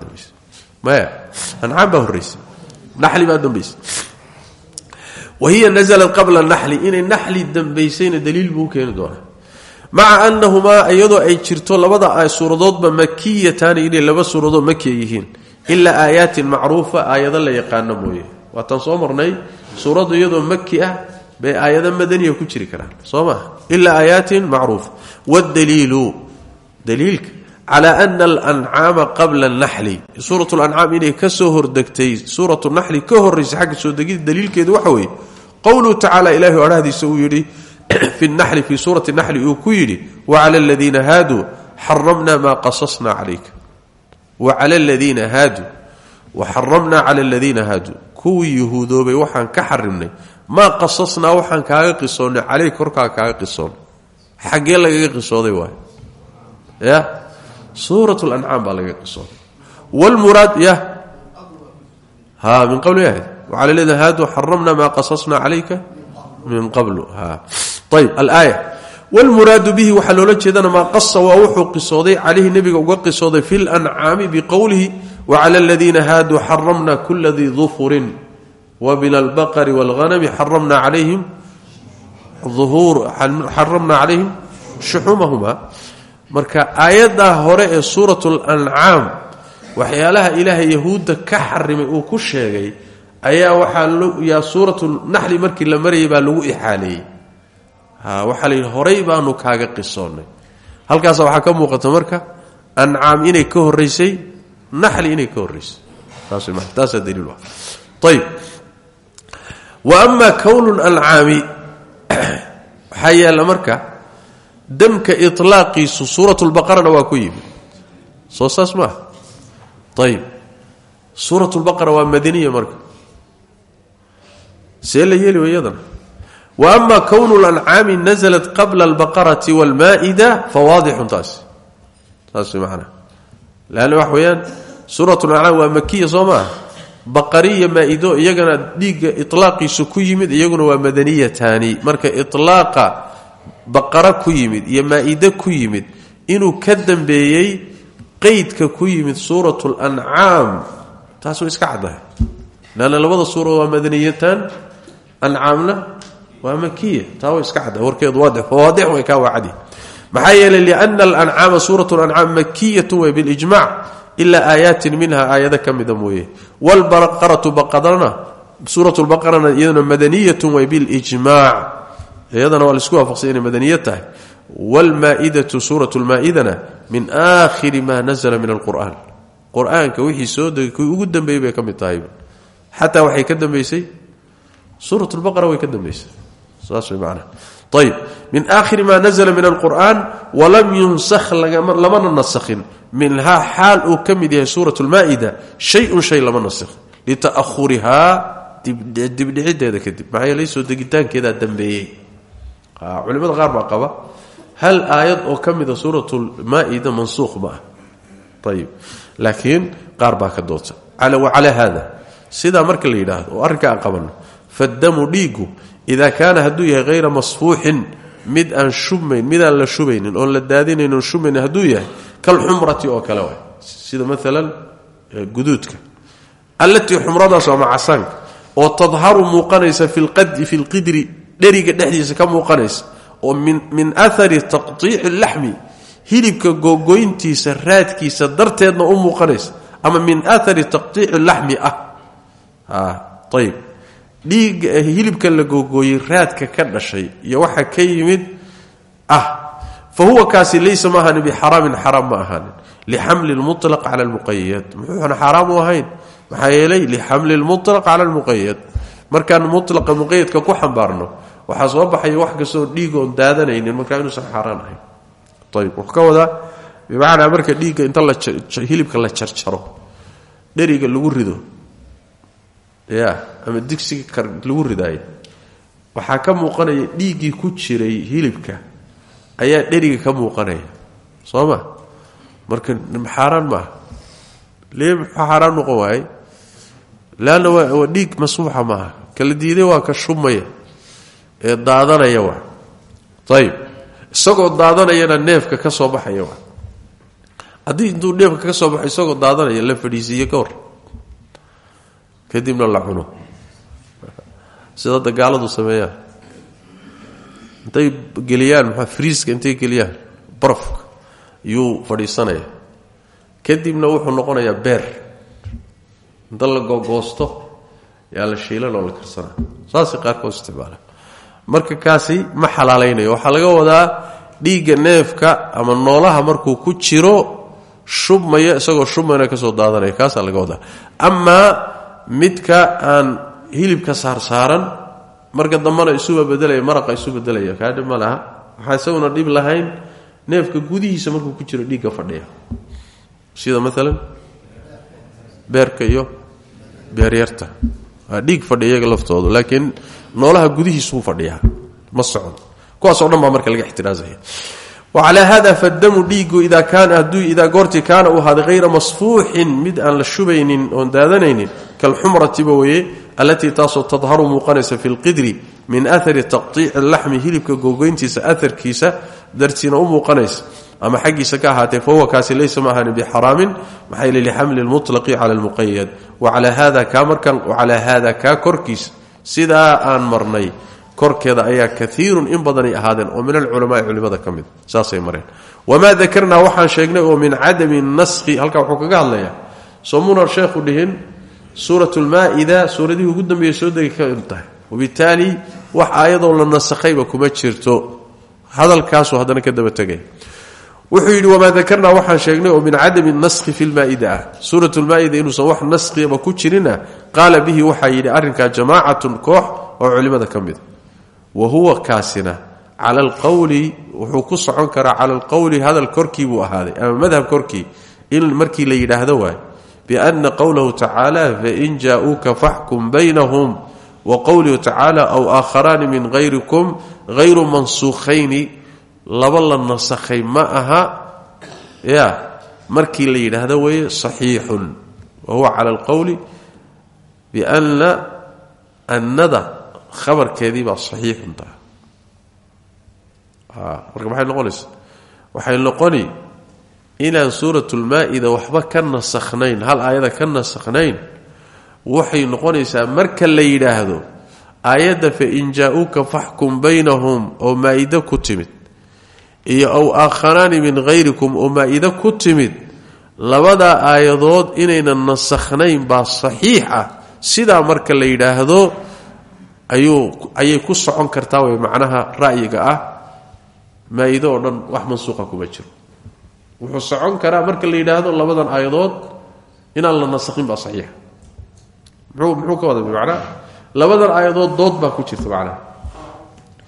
wahiya naزlat qabla naxli inay naxli dambaysayna daliil buu keeni doonaa maca anahumaa iyadoo ay jirto labada suuradoodba makiyataani inay laba suuradood makiya yihiin ilaa aayaatin macruufa aayado la yaqaano mooye waataan soo marnay suuraddu iyadoo maki ah bay aayado madaniya ku jiri karaan soo maa ilaa aayaatin macruufa wdaliilu daliilka calaa ana alancaama qabla naxli suurat lancaam inay ka soo hordegtay suuratu naxli ka horraysay xagga qowluhu tacaala ilahi odhahdiisa uu yidhi fi nali fii suurati naxli uu ku yidhi wacala aladiina haaduu xaramna maa qasasnaa calayka. Wacala aladiina haaduu waxaramnaa cala aladiina haaduu. Kuwii yuhuudoobay waxaan ka xarimnay maa qasasnaa waxaan kaaga qisoonnay caleyk korkaa kaaga qisoonnay xaggee lagaga qisooday waay ya? Suurat lancaam baa lagaga qisooday wlmuraad ya? Ha min qabl wacala aladiina haaduu xaramna maa qasasnaa calayka min qablu. Ayb alaaya. Wlmuraadu bihi waxaa loola jeedana maa qasa waa wuxuu qisooday calayhi nebiga uga qisooday fi lancaami biqowlihi wacala aladiina haaduu xaramna kula dii dufurin wa min albaqari wاlhanami xaramna calayhim xaramna calayhim marka aayaddaa hore ee suurat lancaam waxyaalaha ilaahay yahuudda ka xarimay uu ku sheegay ayaa waxaayaa suuratu naxli markii la marayay baa lagu ixaaleeyey waxaa la yidhi baanu kaaga qisoonnay. Halkaasa waxaa ka muuqata marka ancaam inay ka horeysay naxli inay ka horeysay taasaa daliil ayb wa ama kownu lancaami waxaa yaalla marka damka ilaaqiisu suurat lbaqarana waa ku yimi soo saas maaha. Ayib suurat madaniya marka see la yeeli iyadana wa ama kownu lancaami naزlat qabla albaqarati wاlmaa'ida fawaadixun taas. Manaa lanna wax weeyaan suurat lancaam waa makiya soo maaha baqariya maa'ido marka ilaaqa baqara ku yimid iyo maa-ide ku yimid inuu ka dambeeyey qeydka ku yimid suurat lancaam taas way iska caddahay. Lanna labada suura waa madaniyatan ancaamna waa makiya taa way iska caddahay warkeedu waadix way kaa waa cadi maxaa yeelay liana alancaama suurat lancaam makiyatu way bilijmac ilaa aayaatin minha aayado ka mida mooye. Wlbaqaratu baqarana suurat lbaqarana iyaduna madaniyatu way bilijmac iyadana waa la isku waafaqsay inay madaniya tahay. Wlmaa-idatu suurat lmaa-idana min aakhiri maa nazla min alqur'an qur'aanka wixii soo degay ugu dambeeyey bay tahay. Xataa waxay ka dambeysay suurat lbaqara way ka dambeysay saas way macnaha ayb min aakhiri maa nazla min alqur'an walam yunsakh lamana nasakhin. Minhaa xaal uu ka mid yahay suurat lmaa-ida shay-un shay lama nasakh. Lita'ahurihaa dibdhicideeda kadib. Maxaa yeelay soo degitaankeedaa dambeeyey. Culimada qaar baa qaba hal aayad oo ka mida suuratulmaa-ida mansuuq ma ah ayib laakiin qaar baa ka doodsa haada. Sidaa marka la yidhaahdo oo qabanno faddamu dhiigu idaa kaana hadduu yahay hayra masfuuxin mid aan shubmayn midaan la shubaynin oon la daadinayn oon shubmaynin hadduu yahay kalxumrati oo kale waay. Sida maalan guduudka. Allatii xumradaas waa macasaanka oo tadharu muuqanaysa fi lqadi fi lqidri dheriga dhexdiisa ka muuqanaysa oo min aari taqtiici laxmi hilibka googoyntiisa raadkiisa darteedna u muuqanaysa ama min aari taqtiici dhiiga hilibka la googooyey raadka ka dhashay iyo waxa ka yimid ah fa huwa kaasi laysa ma ahaanin bixaraamin xaraam ma ahaanin. Lixamli lmulaq cala lmuqayad muxuuna xaaraam u ahayn? Maxaa yeelay lixamli lmulaq cala lmuqayad markaan mulaqa muqayadka ku xambaarno waxaa soo baxaya wax kastoo dhiigoon daadanaynin markaa inuusan xaaraan ahayn ayb wuxuu ka wadaa bimacnaa marka dhiigga inta hilibka ya ama digsiga lagu ridaayo waxaa ka muuqanaya dhiiggii ku jiray hilibka. Ayaa dheriga ka muuqanaya. Soo ma? Marka xaaraan maaha lee muxuu xaaraan noqon waaye leanna waa dhiig masbuuxa kala diiday waa ka shubmaya ee daadanaya waa. Ayib isagoo daadanayana neefka ka soo baxaya waa. Haddii neefka ka soo baxo isagoo daadanaya la fadhiisiiye ka kadibna la cuno. Sida hadda sameeyaan. Intay geliyaan maxaa friiska intay geliyaan barafka yuu fadhiisanaya. Kadibna wuxuu noqonayaa beer. Inta la yaa la shiilan oo la karsanaa. Saasay qaarkood isticmaala marka kaasi ma xalaalaynayo. Waxaa laga wadaa dhiigga neefka ama noolaha markuu ku jiro shubmaya isagoo shubmayna ka soo daadanaya. Kaasaa laga wadaa. Amaa midka aan hilibka saarsaaran marka dambena isuba bedelaya maraqa isu bedelaya kaa dhib ma laha. Waxaa isaguna dhib lahayn neefka gudihiisa markuu ku jiro dhiigga fadhiya. Sida maalan beerka iyo beeryarta waa dhiig fadhiya noolaha gudihiisuu fadhiyaa ma socon. Kuwaasoo dhan marka laga ixtiraazaya. Wacalaa hada fadamu dhiigu idaa kaana hadduu idaa goortii kaana uu ahaaday hayra masfuuxin mid aan la shubaynin oon daadanaynin kalxumratiba weye allatii taasoo tadharu muuqanaysa fi lqidri min ahari taqtiici laxmi hilibka googoyntiisa aharkiisa dartiina u muuqanaysa. Ama xaggiisa ka ahaatee fahuwa kaasi laysa ma ahanin bixaraamin maxaa yili lixamli lmutlaqi cala lmuqayad wacalaa hada kaa markan wacalaa haada kaa korkiisa sidaa aan marnay korkeeda ayaa kaiirun in badanay ahaadeen oo min alculamaai culimada ka mid saasay mareen. Wamaa dakarnaa waxaan sheegnay oo min cadami naskhi halkaa wuxuu kaga hadlayaa. Sheekhu dhihin suurat lmaa-ida suuradihii ugu dambeeya soo degi ka tahay. Wabitaali wax aayadoo la nasakhayba kuma jirto. Hadalkaasuu haddana ka daba tegay. Wuxuu yidhi wamaa dakarnaa waxaan sheegnay oo min cadami naskhi fi lmaa-ida ah suurat lmaa-ida inuusan wax naskhiba ku jirina qaala bihi waxaa yidhi arrinkaa jamaacatun koox oo culimada ka mida wa huwa kaasina cala alqowli wuxuu ku socon karaa cala alqowli hadal korkii buu ahaaday ama madhab korkii in markii la yidhaahdo waay biana qowlahu tacaala fain jaa-uuka faxkum baynahum wa qowlihu tacaala aw aakharaani min hayrikum hayru mansuukhayni laba la nasakhay ma aha ya markii la yidhaahdo weeye saxiixun wa huwa cala alqowli biana annada khabarkeedii baa saxiixun taha marka maxay noqonaysa waxay noqoni inaan suurat lmaa-ida waxba ka nasakhnayn hal aayada ka nasakhnayn waxay noqonaysaa marka la yidhaahdo aayadda fain jaa-uuka faxkum baynahum oo timid iyo aw aakharaani min hayrikum oo maa-ide ku timid labadaa aayadood inaynan nasakhnayn baa saxiix ah. Sidaa marka la yidhaahdo ayay ku socon kartaa way macnaha ra'yiga ah. Maa-ide oo dhan wax mansuuqa kuma jiro wuxuu socon karaa marka la yidhaahdo labadan aayadood inaan la nasakhin baa saxiixa muxuu muxuu ka labadan aayadood dood baa ku jirta macnaha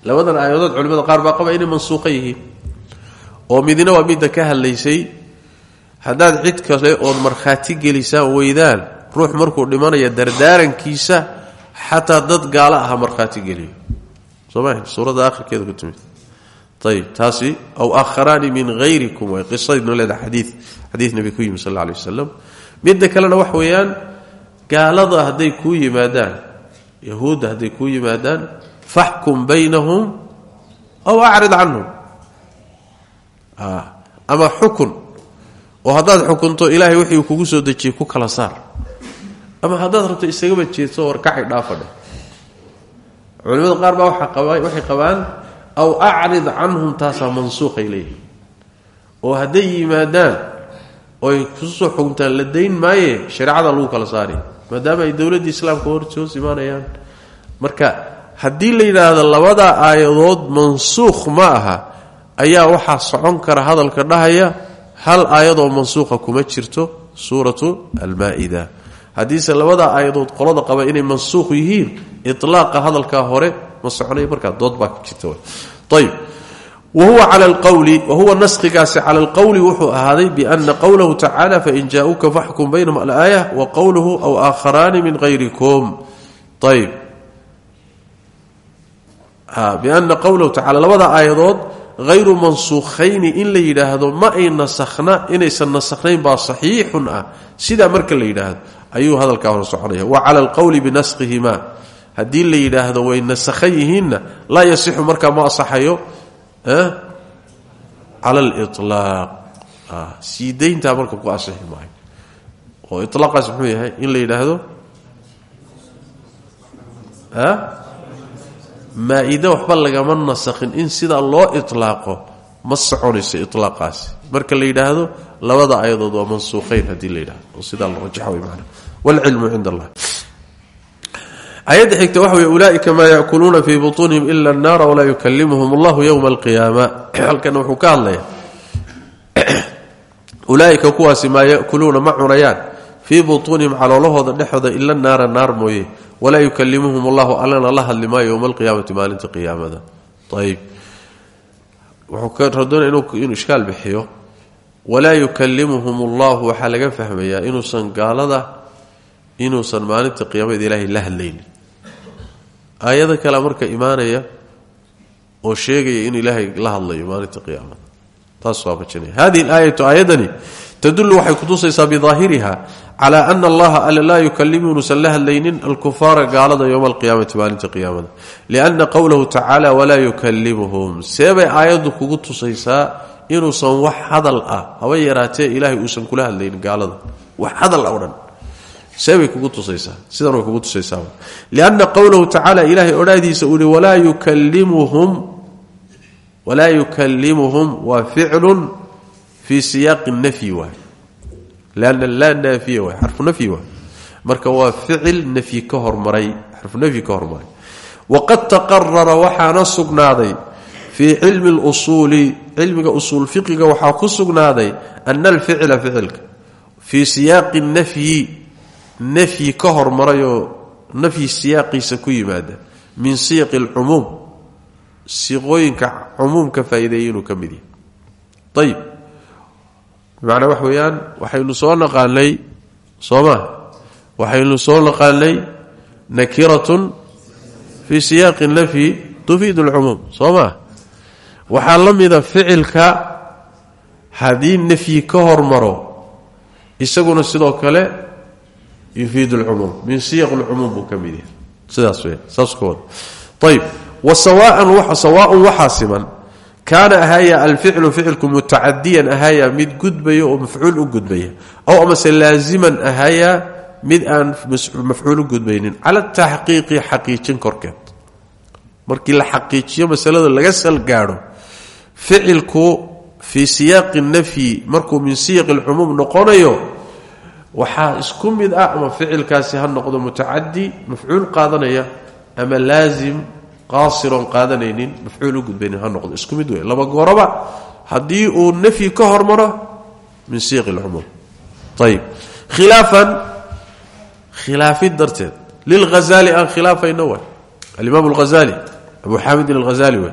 labadan aayadood culimada qaar baa qaba inay mansuuqa yihiin. Oo midna waa midda ka hadlaysay haddaad cid kale ood markhaati gelisaan weydaan ruux markuu dhimanaya dardaarankiisa xataa dad gaalo aha markhaati geliyo. Soo ma suuradda ku timid ayb taasi aw aakharaani min hayrikum way qisadii noo leedaha xadii xadiid nabi ku yimi sal alla alay wasalam midda kalena wax weeyaan gaalada hadday kuu yimaadaan yahuudda hadday kuu yimaadaan faxkum baynahum aw acrid canhum ama xukun. Oo haddaad xukunto ilaahay wixii kugu soo dejiyey ku kala saar. Ama haddaad rabto isagaba jeedso warkacay dhaafadhe culimada qaar baa waxay aw acrid canhum taasaa mansuuqay leeyihiin oo hadday yimaadaan oy ku soo xukuntaan la dayn maaye shareecada lagu kala saari maadaama ay dowladdii islaamka hor hoos imaanayaan marka haddii la yidhaahdo labada aayadood mansuukh ma aha ayaa waxaa socon kara hadalka dhahaya hal aayadoo mansuuqa kuma jirto suuratu almaa-ida haddiise labada aayadood qolada qaba inay mansuuq yihiin ilaaqa hadalkaa hore ma soconay markaa dood baa jirta ayb wahuwa naskigaasi cala alqowli wuxuu ahaaday biana qowlahu tacaala fain jaa-uuka faxkum baynahum alaaya wa qowluhu aw aakharaani min hayrikum ayb biana qowlahu tacala labada aayadood hayru mansuukhayni in la yidhaahdo ma ay nasakhna inaysan nasakhnayn baa saxiixun ah. Sidaa marka la yidhaahdo ayuu hadalkaa hor soconaya. Wa cala alqowli binaskihima haddii la yidhaahdo way nasakhan yihiinna laa yasixu markaa ma asaxayo cala alilaaq sii dayntaa marka ku asixi oo ilaaqaas muxuu yahay in la yidhaahdo? Maa-ide waxba lagama nasakhin in sidaa loo ilaaqo ma soconayso marka la yidhaahdo labada ayadood waa mansuuqayn haddii la yidhahdo oo la rajax way maana wlcilmu cind allah aayadda xigta waxa wey ulaaika maa yakuluuna fii butuunihim ila annaara walaa yukalimuhum allahu yowma alqiyaama. Halkana wuxuu ka hadlaya ulaaika kuwaasi maa yakuluuna ma cunayaan. Fii butuunihim caloolahooda dhexooda ila naara naar mooye. Walaa yukalimuhum allahu allana la hadli maayo yowma alqiyaamati maalinta qiyaamada. Ayb wuxuu inuu ishkaal bixiyo. Walaa yukalimuhum allahu waxaa laga fahmayaa inuusan gaalada inuusan maalinta qiyaamada ilaahay la hadlaynin aayado kale marka imaanaya oo sheegaya in ilaahay la hadlayo maalinta qiyaamada. Taas waafajinaya hadihi alaayatu aayadani tadullu waxay kutusaysaa bidaahiriha calaa ana allaha alla laa yukalimu inuusan la hadlaynin alkufaara gaalada yowma alqiyaamati maalinta qiyaamada. Lianna qowlahu tacaala walaa yukalimuhum seebay aayaddu kugu tusaysaa inuusan wax hadal ah haba yaraatee ilaahay uusan kula hadlaynin gaalada. Wax hadal ah o dhan seebay kugu tusaysaa sidan way kugu tusaysaa. Lianna qowlahu tacaala ilaahay odhaadiisa uu yihi walaa yukalimuhum walaa yukalimuhum waa ficlun fii siyaaqi nafyi waay lanna laa naafiya waay marka waa ficil nafyi ka hormaray xarfu nafyi ka hormaray. Waqad taqarara waxaana sugnaaday fii cilmi lusuuli cilmiga usuul fiqiga waxaa ku sugnaaday ana alficla ficilka fii siyaaqi nafyi ka hormarayoo nafyi siyaaqiisa ku yimaada min siyaqi alcumuum siiqooyinka cumuumka faa'iideeyay inuu ka mid yahay. Ayib bimacnaa wax weeyaan waxaynu soo naqaanay soo maa waxaynu soo naqaanay nakiratun fii siyaaqi nafyi tufiidu alcumuum soo maa waxaa la mida ficilka ka hormaro isaguna sidoo kale yufiidu alcumuum min siyaq alcumuum buu ka mid yahay. Sidaas weya saas ka wada ayib wa sawaan sawaaun waxaa siman kaana ahaaya alficlu ficilku mutacadiyan ahaaya mid gudbaya oo mafcuul u gudbaya. Aw amase laaziman ahaaya mid aan mafcuul u gudbaynin. Cala taxqiiqi xaqiijin korkeed. Markii la xaqiijiyo masalada laga sal gaadho ficilku fii siyaaqi lcumuum waxaa isku mid ah ama ficilkaasi ha noqdo mutacadi mafcuul qaadanaya ama laazim qaasiroon qaadanaynin mafcuul u ha noqdo. Isku mid wey laba gooroba haddii uu nafyi ka hormaro min siyaqi lcumuum ayib khilaafan khilaafid darteed. Lilghazali aan khilaafayno way. Alimaam alghazali abu xaamidin alghazali wey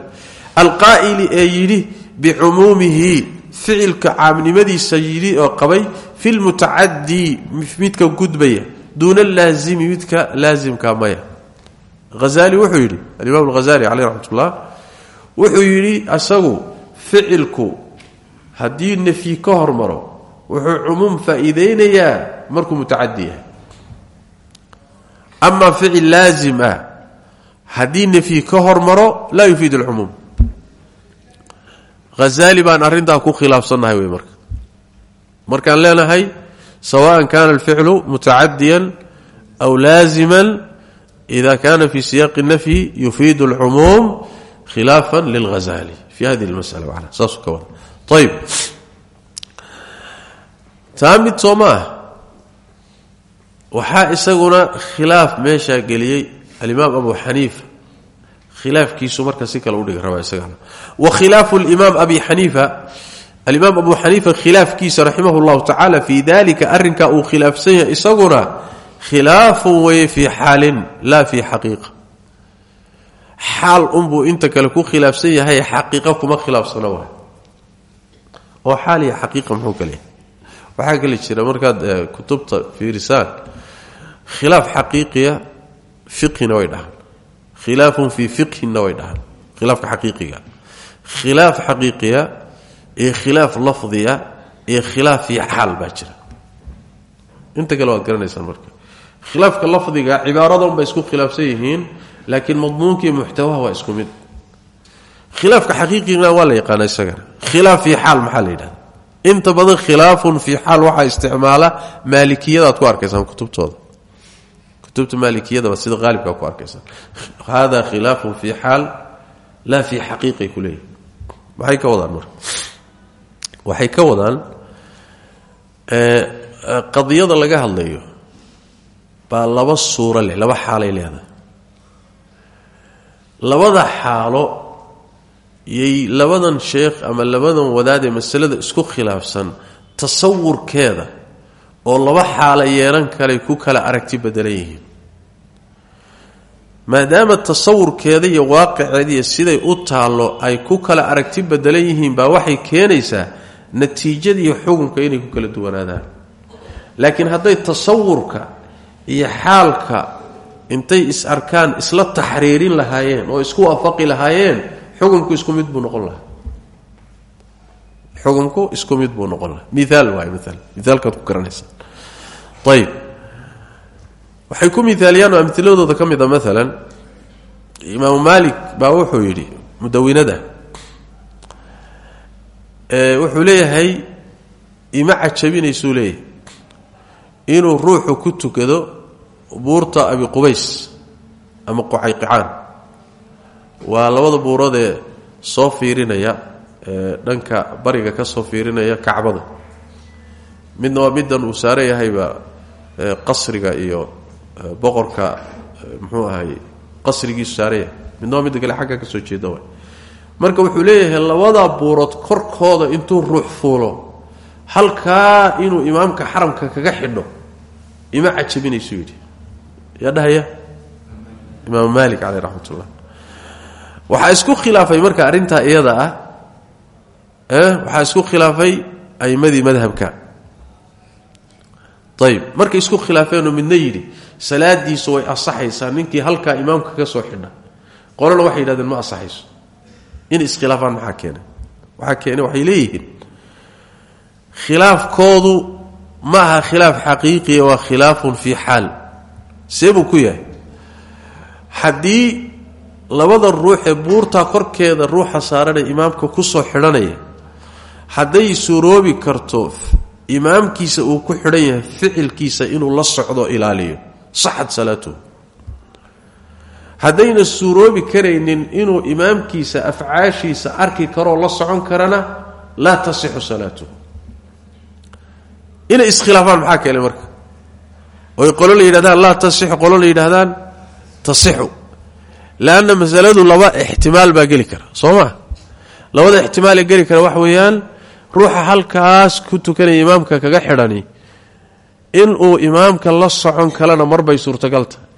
alqaa'ili ee yidhi bicumuumihi ficilka caamnimadiisa yidhi oo qabay fi lmutacadii midka gudbaya duuna laazimi midka laazimka maya hazali wuxuu yidhi alimaam alghazali caleyh raxmat ullah wuxuu yidhi asagu ficilku haddii nafyi ka hormaro wuxuu cumuum faa'iideynayaa markuu mutacadi yahay amaa ficil laazim ah haddii nafyi ka hormaro laa yufiid alcumuum hazali baan arrintaa ku markaan leenahay sawaan kana alficlu mutacadiyan aw laaziman ida kana fi siyaaqi nafyi yufiid alcumuum khilaafa lilghazali fi hadihi lmasala saasuu ka wada ayib taa mid soo ma ah. Waxaa isaguna khilaaf meeshaa geliyey alimaam abu xaniifa. Khilaafkiisu marka si kale udhigi rabaa isagana. Wa khilaafu limaam abi xaniifa alimaam abu xaniifa khilaafkiisa raximah llahu tacaala fii dalika arrinkaa uu khilaafsan yahay isaguna khilaafun weye fii xaalin laa fii xaqiiqa. Xaal unbuu inta kale ku khilaafsan yahay xaqiiqa kuma khilaafsana waay. Oo xaal iyo xaqiiqa muxuu kale waxaa kali jira markaad kutubta fiirisaan khilaaf xaqiiqiya fiqhina way dhahaan. Khilaafun fii fiqhinna way dhahaan. Khilaafka xaqiiqiga. Khilaaf iyo khilaaf lafdiya iyo khilaaf fii xaal baa jira. Inta kale waad garanaysaan marka. Khilaafka lafdiga cibaaradan bay isku khilaafsan yihiin laakiin madmuunkii muxtawaha isku mid. Khilaafka xaqiiqiga waa la yaqaana isagana. Khilaaf fii xaal maxaa inta badan khilaafun fii xaal waxaa isticmaala maalikiyadaad ku arkaysaan kutubtooda. Kutubta maalikiyadaba sida haalibkaa ku arkaysaan. Hada khilaafun fii xaal laa fii xaqiiqay ku leeyihiin maxay ka wadaan marka waxay ka wadaan qadiyada laga hadlayo baa laba suuro leh laba xaalay leedahay. Labada xaalo yay labadan sheekh ama labadan wadaad ee masalada isku khilaafsan tasawurkeeda oo laba xaala yeelan kalay ku kala aragti bedelan yihiin. Maadaama tasawurkeeda iyo waaqiceeda iyo siday u taallo ay ku kala aragti bedelan yihiin baa waxay keenaysaa natiijada iyo xukunka inay ku kala duwanaadaan. Laakiin hadday tasawurka iyo xaalka intay is arkaan isla taxriirin lahaayeen oo isku waafaqi lahaayeen xukunku isku mid buu noqon lahaa. Xukumku isku mid buu noqon laha miaal waay miaal miaalkaad ku garanaysaa ayib waxay ku miaaliyaan oo amtiladooda ka mid a maalan imaamu maalik baa wuxuu yidhi mudawinada wuxuu leeyahay ima cajabinaysuu leeyahay. Inuu ruuxu ku tukado buurta abi qubays ama qucayqicaan. Waa labada buuroodee soo fiirinaya dhanka bariga ka soo fiirinaya kacbada midna waa middan uu saaran yahayba qasriga iyo boqorka muxuu ahay qasrigiisu saaran yahay. Midna waa midda kale xagga ka soo jeeda marka wuxuu leeyahay labada buurood korkooda intuu ruux fuulo halkaa inuu imaamka xaramka kaga xidho ima cajabinaysu yidhi. Yaa dhahaya imaam maalik caleyh raxmat ullah waxaa isku khilaafay marka arrintaa iyada ah waxaa isku khilaafay aimadii madhabka. Ayib markay isku khilaafeenoo midna yidhi salaadiisu way asaxaysaa ninkii halkaa imaamka ka soo xidha. Qolana waxay yidhahdeen ma asaxayso in iskhilaafaan maxaa keenay? Waxaa keenay waxay leeyihiin khilaafkoodu ma aha khilaaf xaqiiqiya waa khilaafun fii xaal. See ku yahay. Haddii labada ruux ee buurtaa korkeeda ruuxa saaranee imaamka ku soo xidhanaya hadday suuroobi karto imaamkiisa uu ku xidhan yahay ficilkiisa inuu la socdo ilaaliyo. Saxad salaatuhu haddayna suuroobi karaynin inuu imaamkiisa afcaashiisa arki karoo la socon karana laa tasixu salaatuhu. Inay iskhilaafaan maxaa keenay marka? Oy qolo la yidhahdaan laa tasixu qolo la yidhaahdaan tasixu. Leanna masaladu laba ixtimaal baa geli kara soo ma? Labada ixtimaalee geli kara waxa weeyaan ruuxa halkaas ku tukanaya imaamka kaga xidhani inuu imaamka la socon kalena marbay suurtagaltahy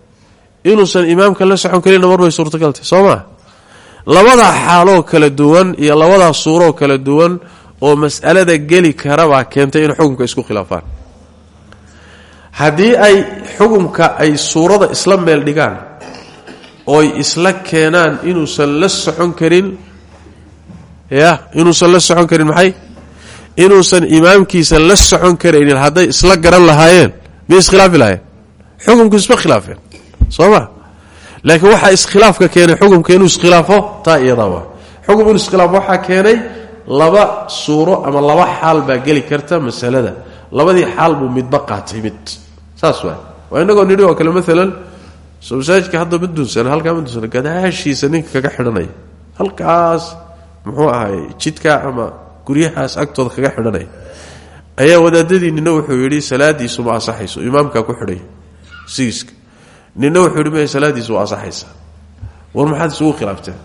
inuusan imaamka la socon kalina marbay suurtagaltahy soo maa labadaa xaaloo kala duwan iyo labadaa suuroo kala duwan oo mas'alada geli karabaa keentay in xukumka isku khilaafaan. Haddii ay xukumka ay suurada isla meel dhigaan ooy isla keenaan inuusan la socon karin ya inuusan la socon karin maxay? Inuusan imaamkiisa la socon karaynin hadday isla garan lahaayeen miyay iskhilaafi lahayen xukumku isma khilaafeen soo ma? Laakiin waxaa iskhilaafka keenay xukumka inuu iskhilaafo taa iyadaa waa xukum inuu iskhilaafo keenay laba suuro ama laba xaal baa geli karta masalada. Labadii xaal buu midba qaatay mid. Saas waay. Waa inagoo nidhi oo kale maalan soo hadda ma duunsan halkaa ma duunsan gadaashiisa ninka kaga xidhanaya halkaas muxuu ahay jidka ama guryahaas agtooda kaga xidhanaya ayaa wadaadadii nina wuxuu yidhi salaadiisu ma asaxayso imaamkaa ku xidhaya sigiska nina ma salaadiisu waa asaxaysa war maxaad isugu khilaafteen?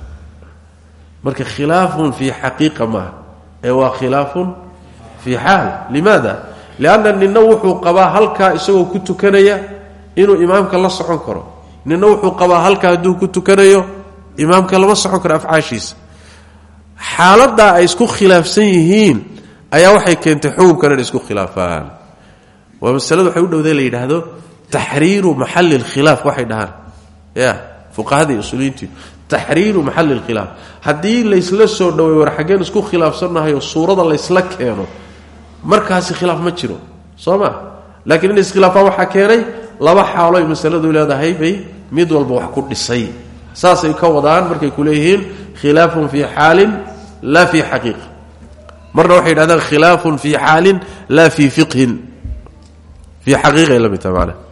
Marka khilaafun fii xaqiiqa maaha ee waa khilaafun fii xaal. Limaada? Lianna nina wuxuu qabaa halkaa isagoo ku tukanaya inuu imaamka la socon karo. Nina wuxuu qabaa halkaa hadduu ku tukanayo imaamka lama socon karo afcaashiisa. Xaaladaa ay isku khilaafsan yihiin ayaa waxay keentay xukunkan inay isku khilaafaan. Waa masalada waxay u dhowda la yidhaahdo taxriiru maxali lkhilaaf waxay dhahaan. Ya fuqahada iyo usuuliyiintii taxriiru maxali lkhilaaf haddii laysla soo dhowey war xaggeen isku khilaafsannahayo suurada laysla keeno markaasi khilaaf ma jiro. Soo ma? Laakiin inay iskhilaafaan waxaa keenay laba xaalo ay masaladu leedahay bay mid walba wax ku dhisay. Saasay ka wadaan markay ku leeyihiin khilaafun fii xaalin laa fii xaqiiqa marna waxay yidhahdaan khilaafun fii xaalin laa fii fiqhin. Fii xaqiiqay la mid taha macana ayib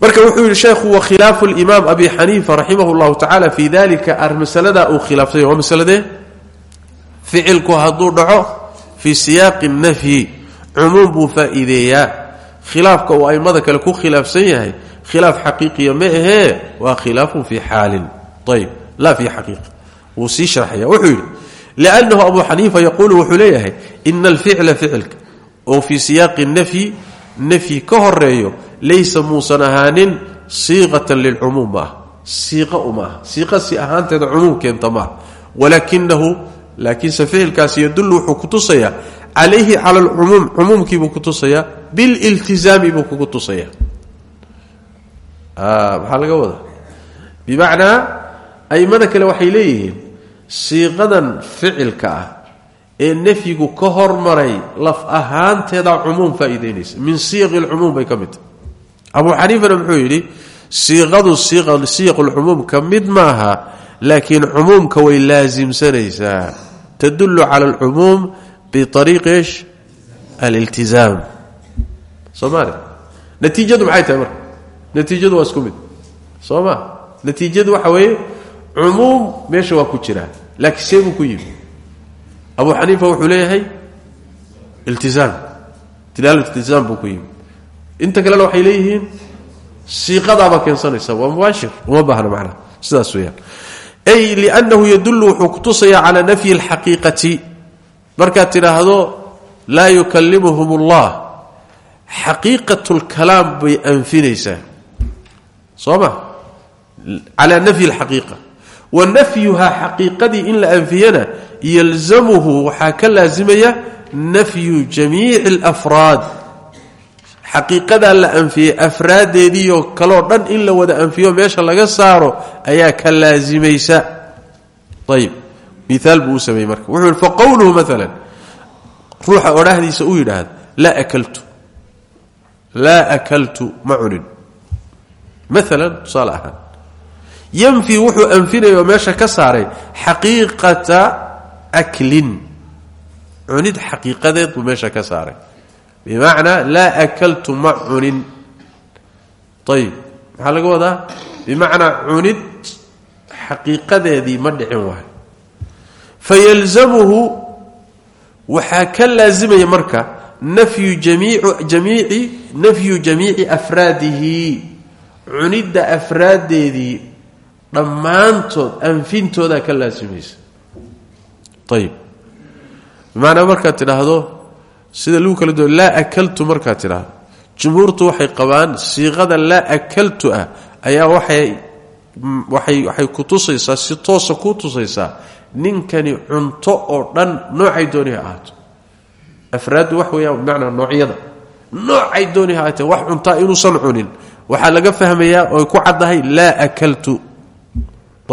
marka wuxuu yidhi sheekhu wa khilaafu limaam abi xaniifa raximah llahu tacaala fii dalika ar masaladaa uu khilaafsanya waa masaladee? Ficilku hadduu dhaco fii siyaaqi nafyi cumuum buu faa'iideeyaa. Khilaafka uu aimada kale ku khilaafsan yahay khilaaf xaqiiqiya ma ahee waa khilaafun fii xaalin. Ayb laa fii xaqiiqa wuu sii sharxaya wuxuu yidhi liannahu abu xaniifa yaquulu wuxuu leeyahay ina alficla ficilka oo fii siyaaqi nafyi nafyi ka horeeyo laysa muusan ahaanin siiqatan lilcumuum ma ah siiqa uma ah siiqa si ahaanteeda cumuum keenta maaha walaakinahu laakiinse ficilkaasi yadullu wuxuu ku tusayaa calayhi cala alcumuum cumuumkiibuu ku tusayaa bililtizaami buu kugu tusayaa. Maxaa laga wadaa? Bimacnaa aimada kale ah ee nafyigu ka hormaray laf ahaanteeda cumuum faa'iidaynaysa. Min siyaqi lcumuum bay ka mid abuu xaniifana muxuu yidhi siiqadu siyaqulcumuum ka mid maaha laakiin cumuumka way laasimsanaysaa tadullu cala alcumuum biariiqi ish aliltizaam somaali natiijadu maxay tahay natiijadu waa isku mid. Natiijadu waxa weeye cumuum meesha waa ku jiraa laakiin see ku yimi abu xaniifa wuxuu leeyahay iltizaam tilaal iltizaam buu ku yimi. Inta kalena waxay leeyihiin siiqadaaba keensanaysa waa mubaashir uma baahna macnaha sidaas weeyaan. Ay liannahu yadullu wuxuu kutusayaa calaa nafyi alxaqiiqati. Markaad tidhaahdo yukallimuhum allah xaqiiqat lkalaam bay anfinaysaa. Soo ma? Calaa nafyi wa nafyuhaa xaqiiqadii in la anfiyana yalzamuhu waxaa ka laasimaya nafyu jamiici alafraad xaqiiqadaa la anfiyey afraaddeediioo kaloo dhan in la wada anfiyo meesha laga saaro ayaa ka laasimaysa ayib. Miaal buu u sameeyey marka. Wuxuu yidhi faqowluhu maalan ruuxa odhaahdiisa akaltu. Ma cunin. Maalan yanfi wuxuu anfinaya oo meesha ka saaray xaqiiqata aklin. Cunid xaqiiqadeed buu meesha ka saaray. Bimacnaa laa akaltu ma cunin. Ayib maxaa laga wadaa? Bimacnaa cunid xaqiiqadeedii ma dhicin waay. Fayalzamuhu waxaa ka laasimaya marka nafyu jamiici nafyu jamiici afraadihi. Cunidda afraaddeedii dhammaantood anfintoodaa ka laasimaysa. Ayib bimacnaa markaad tidhaahdo sida lagu kala duwa laa akaltu markaad tidhaahdo. Jumhuurtu waxay qabaan siiqada laa akaltu ah ayaa waxay waxay waxay ku tusaysaa si toosa ku tusaysaa ninkani cunto oo dhan noocay dooni ha ahaato. Afraaddu wax weeyaan bimacnaa noocyada. Noocay dooni ha wax cuntaa inuusan cunin. Waxaa laga fahmayaa oy ku caddahay laa akaltu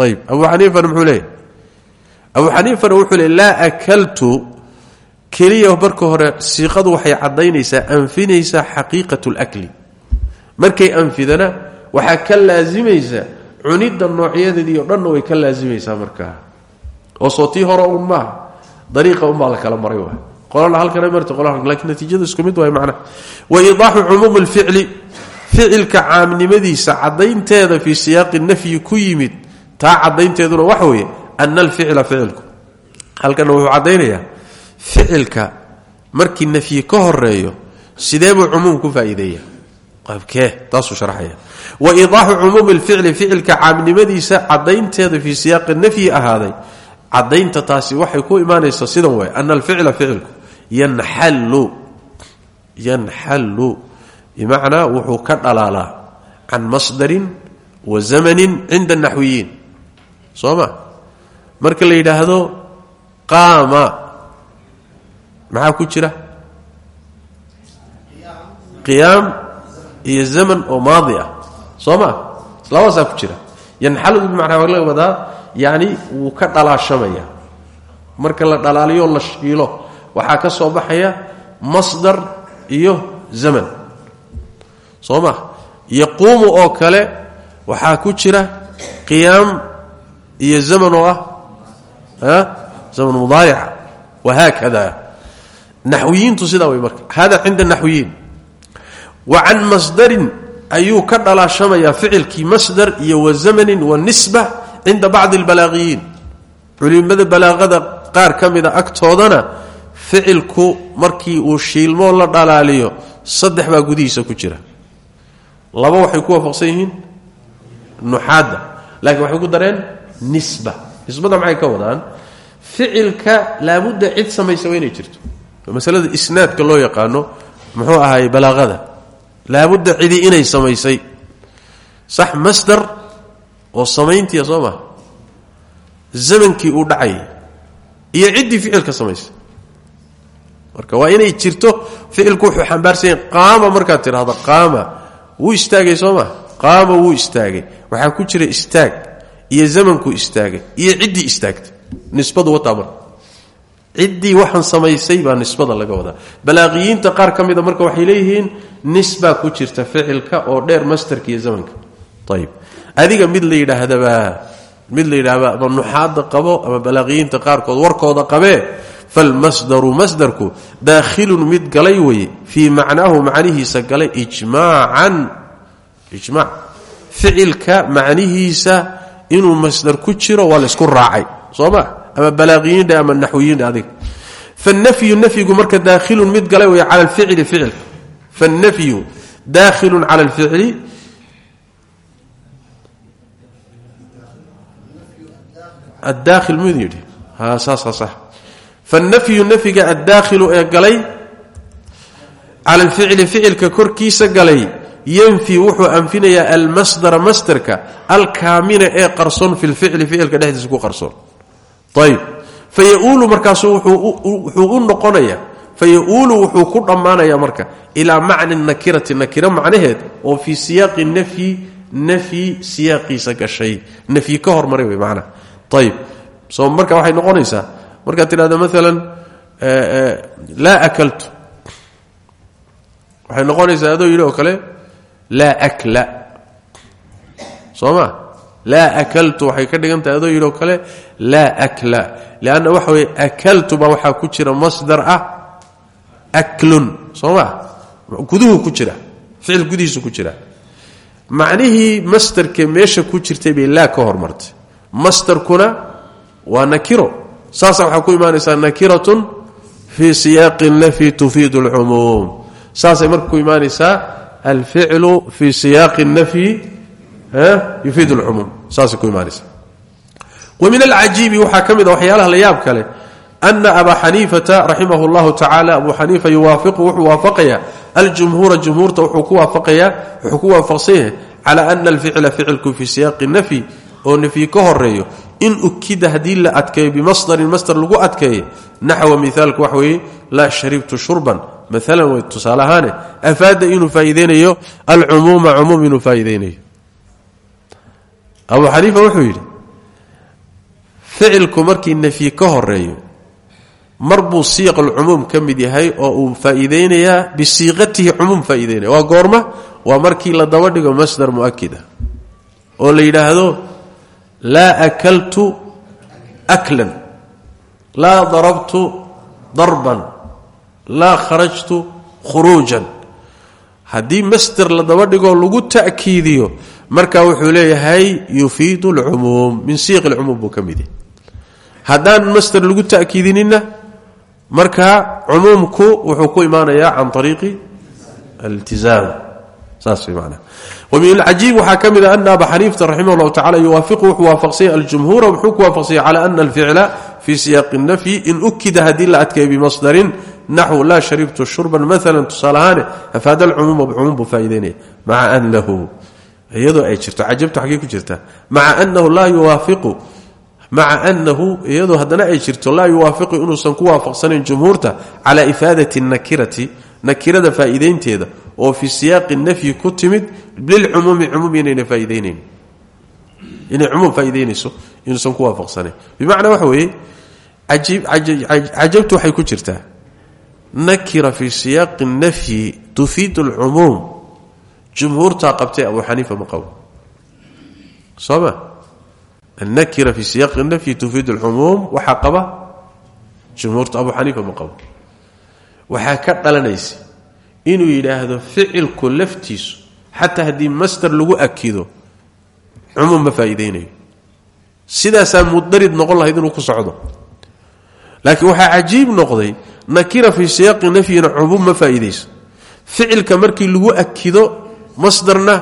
ayib abu xaniifana muxuu leeyahy abu xaniifana wuxuu leey laa akaltu keliya marka hore siiqadu waxay caddaynaysaa anfinaysaa xaqiiqat lkli markay anfidana waxaa ka laasimaysa cunidda noocyadeedii o dhanna way ka laasimaysaa markaa oo soo tii hore un maaha dariiqa unbaa la kala maray waay qolana halkana marta qolana laakiin natiijadu isku mid waay macnaha wa idaaxu cumuumi lficli ficilka caamnimadiisa caddaynteeda nafyi ku yimid taa caddaynteeduna waxa weeye ana alficla ficilku. Halkana wuxuu caddaynayaa ficilka markii nafyi ka horeeyo sidee buu cumuum ku faa'iideeya qaybkee taasuu sharxaya wa idaaxu cumuumi lficli ficilka caamnimadiisa caddaynteeda fii siyaaqi nafyi ahaaday. Caddaynta taasi waxay ku imaanaysaa sidan waay ana alficla ficilku yanxallu yanxallu. Bimacnaa wuxuu ka dhalaalaa can masdarin wa zamanin cinda anaxwiyiin soo ma marka la yidhaahdo qaama. Maxaa ku jira? Qiyaam iyo zaman oo maadi ah. Soo ma labadaasaa ku jira. Yanxallu bimacnaa waa laga wadaa yacni wuu ka dhalaashamaya. Marka la dhalaaliyo la shiilo. Waxaa ka soo baxaya masdar iyo zaman. Soo ma yaquumu oo kale waxaa ku jira qiyaam iyo zaman oo ah zaman mudaarica wahaakada naxwiyiintu sidaa way marka. Hada cinda naxwiyiin. Wa can masdarin ayuu ka dhalaashamayaa ficilkii masdar iyo wa zamanin wa nisba cinda bacdi albalaaqiyiin culimada balaaqada qaar ka mida ficilku markii uu shiilmoo la dhalaaliyo saddex baa gudihiisa ku jira. Laba waxay ku waafaqsan yihiin nuxaadda. Laakiin waxay ku dareen nisba. Nisbada maxay ka wadaan? Ficilka laabudda cid samaysa waa inay jirto masalada isnaadka loo yaqaano muxuu ahaay balaaqada. Laabudda cidi inay samaysay. Sax masdar oo samayntiya soo maha uu dhacayay iyo ciddii ficilka samaysay. Marka waa inay jirto ficilku wuxuu xambaarsanya qaama markaad tidhahdo qaama. Wuu istaagay soo maha qaama wuu istaagay. Waxaa ku jira istaag iyo zamankuu istaagay iyo ciddii istaagtay nisbadu wataa marka ciddii waxaan samaysay baa nisbada laga wadaa. Balaaqiyiinta qaar ka mida marka waxay leeyihiin nisbaa ku jirta ficilka oo dheer masterka iyo zamanka. Ayib adiga mid la mid la yidhahda ama qabo ama balaaqiyiinta qaarkood warkooda qabee falmasdaru masdarku daakhilun mid galay weye fii macnaahu macnihiisa galay ijmaacan. Ijmac ficilka macnihiisa inuu masdar ku jiro waa laysku raacay soo ma ama balaaqiyiindhe ama naxwiyiindhe adig. Fanafyu nafyigu marka daakhilun mid galay wey cala alficli ficilka fanafyu daakhilun cala alficli addaakhil mid yidhi? Ha saasa sax fanafyu nafyiga addaakhilu ee galay cala alficli ficilka korkiisa yanfi wuxuu anfinayaa almasdara masderka alkaamina ee qarsoon fi lficli ficilka dhexdiisa ku qarsoon. Ayb fayauulu markaasu wuxuu u noqonaya fayauulu wuxuu ku dhammaanaya marka ilaa macni nakirati nakiro macnaheed oo fii siyaaqi nafyi nafyi siyaaqiisa gashay. Nafyi ka hormaray wey macnaha ayib so marka waxay noqonaysaa markaad tidhahdo maalan laa waxay noqonaysaa adoo yidhi kale laa akla. Soo ma laa akaltu. Waxay ka dhigan tahay adoo yidhi oo kale laa akla. Lianna waxa weye akaltu baa waxaa ku jira masdar ah aklun. Soo ma guduhu ku jira ficil gudihiisu ku jira. Macnihii masdarka meesha ku jirtay bay laa ka hormartay. Masdarkuna waa nakiro. Saasa waxaa ku imaanaysaa alficlu fii siyaaqi nafyi yufiid lcumuum saasay ku imaanaysaa wa min alcajiibi waxaa ka mid a waxyaalaha la yaab kale ana abaa xaniifata raximah llahu tacaala abu xaniifa yuwaafiqu wuxuu waafaqayaa aljumhuura jumhuurta wuxuu ku waafaqsan yahay cala ana alficla ficilku fii siyaaqi nafyi oo nafyi ka horeeyo in ukida haddii la adkeeyo bimasdarin masdar lagu adkeeyo naxwa miaalku wax weeye laa sharibtu shurban maalan tusaale ahaane afaada inuu faa'iideynayo alcumuuma cumuum inuu faa'iideynayo abu xaniifa wuxuu yidhi ficilku markii nafyi ka horeeyo mar buu siiq alcumuum ka mid yahay oo uu faa'iideynayaa bisiiqatihi cumuum faa'iideynaya waa goorma? Waa markii la daba dhigo masdar mu'akida oo la yidhaahdo laa akaltu aklan laa darabtu darban laa kharajtu khuruujan. Haddii masder la daba dhigoo lagu ta'kiidiyo marka wuxuu leeyahay yufiidu alcumuum min siiq alcumuum buu ka mid masder lagu ta'kiidinina marka cumuumku wuxuu ku imaanayaa can ariiqi aliltizaam. Saas way macnaha. Wmin alcajiib waxaa ka mid a ana aba xaniifata raximah llahu tacala yuwaafiqu wuxuu waafaqsanya aljumhuura wuxuu ku waafaqsanya cala ana alficla fii siyaaqi nafyi in naxwu laa sharibtu shurban maala tusaale ahaane afaada alcumuuma cumuum buu faa'ideynaya maca anahu iyadoo ay jirto cajabtu xaggey ku jirta maca anahu laa yuwaafiqu maca anahu iyadoo haddana ay jirto laa yuwaafiqu inuusan ku waafaqsanayn jumhuurta cala ifaadati nakirati nakirada faa'iideynteeda oo fii siyaaqi nafyi ku timid lilcumuumi cumuum inayna faaiideynayn inay cumuum faa'iideynayso inuusan ku waafaqsanayn bimacnaa waxa weeye cajabtu waxay ku jirtaa nakira fii siyaaqi nafyi tufiidu alcumuum jumhuurtaa qabtay abu xaniifa ma qabo soo ma annakira fii siyaaqi nafyi tufiidu alcumuum waxaa qaba? Jumhuurta abu xaniifa ma qabo waxaa ka dhalanaysa inuu yidhaahdo ficilku laftiisu xataa haddii masder lagu akido cumuum ma faa'iideynayo sidaasaa mudarid noqon lahayd inuu ku socdo. Laakiin waxaa cajiib noqday nakira fii siyaaqi nafyina cumuum ma faa'iideyso ficilka markii lagu akido masdarna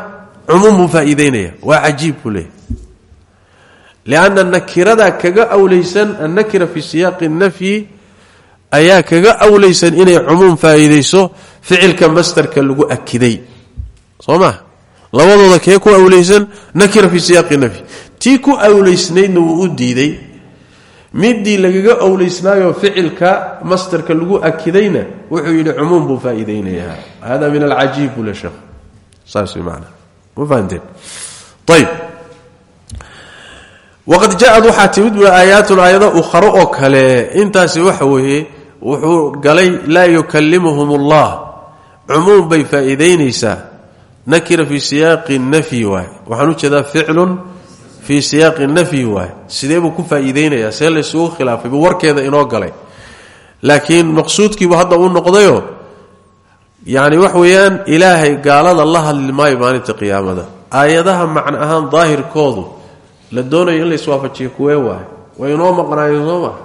cumuum buu faa'iideynaya waa cajiib buu leeyahy lianna nakiradaa kaga awleysan annakira fii siyaaqi nafyi ayaa kaga awlaysan inay cumuum faa'iidayso ficilka masdarka lagu akiday. Soo maa labadooda kee ku awlaysan nakira fii siyaaqi nafyi. Tii ku awlaysnaydna wuu u diiday midii lagaga awlaysnaayoo ficilka masdarka lagu akidayna wuxuu yidhi cumuum buu faa'iideynayaa hada min alcajiib buu le sheekh saas way maanaa ma fahanteen? Waqad jaa-ad waxaa timid bu aayaatun aayado ukharo oo kale. Intaasi waxa weeye wuxuu galay laa yukallimuhum allah cumuum bay faa'iidaynaysaa. Nakira fii siyaaqi nafyi waay. Waxaan u jeedaa ficlun fii siyaaqi nafyi waay. Sidee buu ku faa'iideynayaa see laysugu khilaafay buu warkeeda inoo galay. Laakiin maqsuudkiibu hadda uu noqdayo yacni wax weeyaan ilaahay gaalada la hadli maayo maalinta qiyaamada. Aayadaha macno ahaan daahirkoodu la doonayo in laiswaafajiyo kuwee waay? Way inoo maqnaayeen soo maa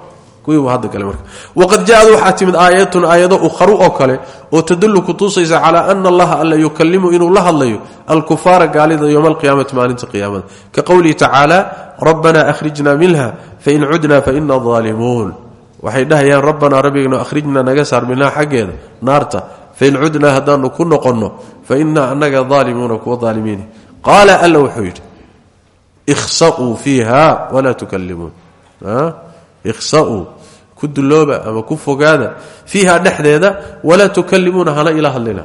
waqad jaa-ad waxaa timid aayatun aayado ukharu oo kale oo tadullu kutusaysa calaa ana allaha alla yukalimu inuu la hadlayo alkufaara gaalida yowma alqiyaamati maalinta qiyaamada. Ka qowlihi tacaala rabbanaa akhrijna minha fain cudna faina aalimuun waxay dhahayaan rabbanaa rabbigano akhrijna naga saar minha xaggeeda naarta. Fain cudnaa haddaanu ku noqonno fa inaa annaga aalimuuna kuwa aalimiin qaala alla wuxuu yidhi ikhsauu fiiha walaa tukalimuun ikhsauu ku dulooba ama ku fogaada. fiiha dhexdeeda walaa tukalimuuna hana ila hadlina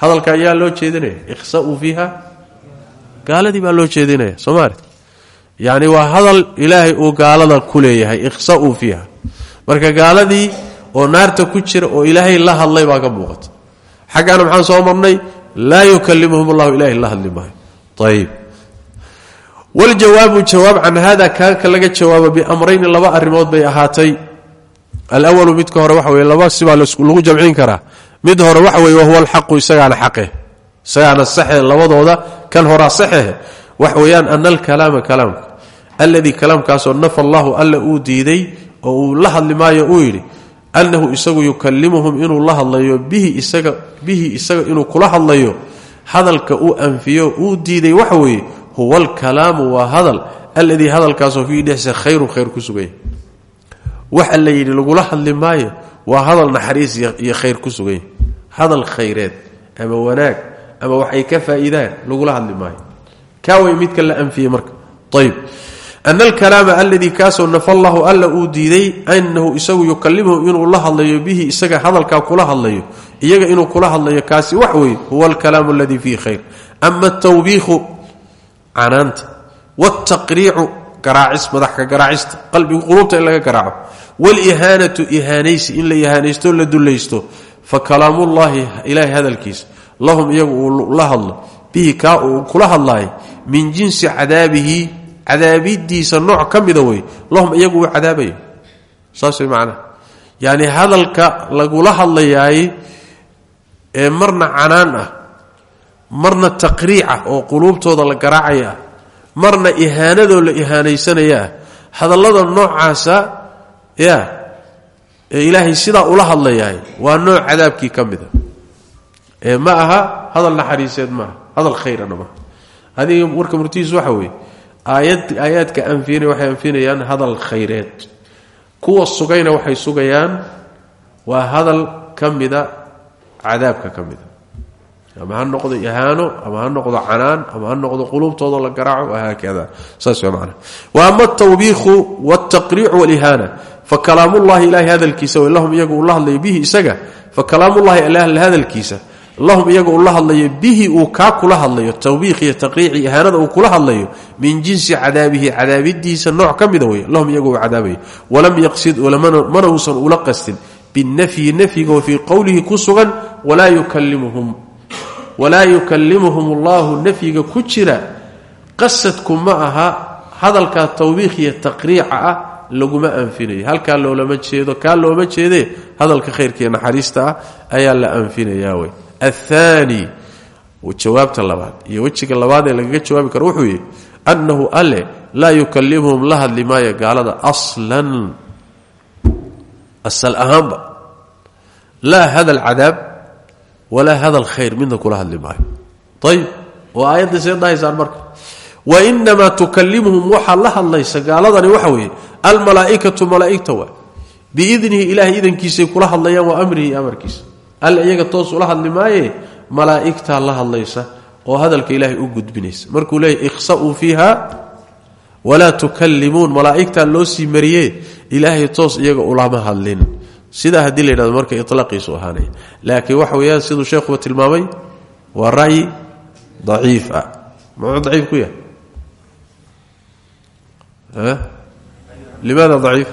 hadalka ayaa loo jeedinaya ikhsauu fiiha gaaladii baa loo jeedinaya somaali yani waa hadal ilaahay uu gaalada ku leeyahay marka gaaladii oo naarta ku jira oo ilaahay la hadlay baa ka muuqata xaggaana maxaan soo marnay laa yukalimuhum allahu ilahay la hadli maayo waljawaabu jawaab can hada kaaka laga jawaabo biamrayni laba arrimood bay ahaatay. Alwalu midka hore waxa weye laba sibaa lagu jamcin karaa. Mid hore waxa weye wahuwa alxaqu isagaana xaqe. Isagaana saxe labadooda kan horaa saxehe waxa weeyaan ana alkalaama kalaamka alladii kalaamkaasoo nafa allahu alla uu diiday oo uu la hadli maayo uu yidhi annahu isagu yukalimuhum inuu la hadlayo bihi isaga inuu kula hadlayo hadalka uu anfiyo uu diiday waxa weeye huwa alkalaamu waa hadal alladii hadalkaasoo fiihi dhexsa khayrun khayr ku suganya waxa la yidhi lagula hadli maayo waa hadal naxariis iyo khayr ku suganya hadal khayreed ama wanaag ama waxay ka faa'iidaan lagula hadli maayo. Kaa way midka la anfiyey marka. Ayb ana alkalaama aladii kaasoo nafa allahu alla uu diiday anahu isagu yukalimuhum inuu la hadlayo bihi isaga hadalkaa kula hadlayo iyaga inuu kula hadlayo kaasi wax weeye canaanta wtaqriicu garaacis madaxka garaacista qalbigu qulubta in laga garaaco. Walihaanatu ihaanaysi in la ihaanaysto la dulaysto fa kalaamullaahi ilaahay hadalkiisa lahum iyagu la hadlo. Bihi kaa uu kula hadlaaya min jinsi cadaabihi cadaabidiisa nooc ka mida lahum iyagu uu saas way macnaha yacni hadalka lagula hadlayaay ee marna canaan ah marna taqriica oo quluubtooda la garaacaya marna ihaanadoo la ihaanaysanayaa hadallada noocaasa ya ee ilaahay sidaa ula hadlayahay waa nooc cadaabkii ka ee ma aha hadal naxariiseed maaha hadal khayrana maaha adiga warka murtihiis waxa weeye aayad aayaadka anfiyanay waxay anfinayaan hadal khayreed. Kuwa sugayna waxay sugayaan waa hadal ka mida cadaabka ka ama ha noqdo ihaano ama ha noqdo canaan ama ha noqdo quluubtooda la garaaco haakada. Saas w man wa ama altawbiikhu waltaqriicu walihaana fa kalaamullahi ilahay hadalkiisa lahum iyaga uu la hadlayo bihi isaga. Fa kalaamullahi alla hadalkiisa. Lahum iyaga uu la hadlayo bihi uu kaa kula hadlayo. Tawbiikh iyo taqriici ihaanada uu kula hadlayo. Min jinsi cadaabihi cadaabidiisa nooc ka mida lahum iyaga uu cadaabayo walam yaqsid mana uusan ula qastin binafyi nafyiga fii qowlihi ku sugan walaa yukalimuhum walaa yukalimuhum allahu nafyiga ku jira qasadku ma aha hadalkaa tawbiikhiyo taqriica ah laguma anfinayo. Halkaa loolama jeedo kaa looma jeedee hadalka khayrkaiyo naxariista ah ayaa la anfinayaa wey athaani jawaabta labaad iyo wejiga labaad ee lagaga jawaabi karo wuxuu yihi annahu alle laa yukalimuhum la hadli maayo gaalada aslan walaa hada alkhayr midna kula hadli maayo. Ayib oo aayadda see dhahaysaan marka. Wa inamaa tukalimuhum waxaa la hadlaysa gaaladani waxa weeye almalaaikatu malaaigta waa biidnihi ilahay idankiisay kula hadlayaan waa amrihi amarkiisa. Alla iyaga toos ula hadli maaye malaa'igtaa la hadlaysa oo hadalka ilaahay u gudbinaysa. Markuu leeyahy ikhsa'uu fiiha walaa tukalimuun malaa'igtaa loo sii mariye ilaahay toos iyaga ulama hadlin sidaa haddii la yidhahdo marka ilaaqiisu ahaanaya laakiin waxa weeyaan siduu sheekhuba tilmaamay waa ra'yi daciif ah. Muxuu ku yahay? Limaada daciif?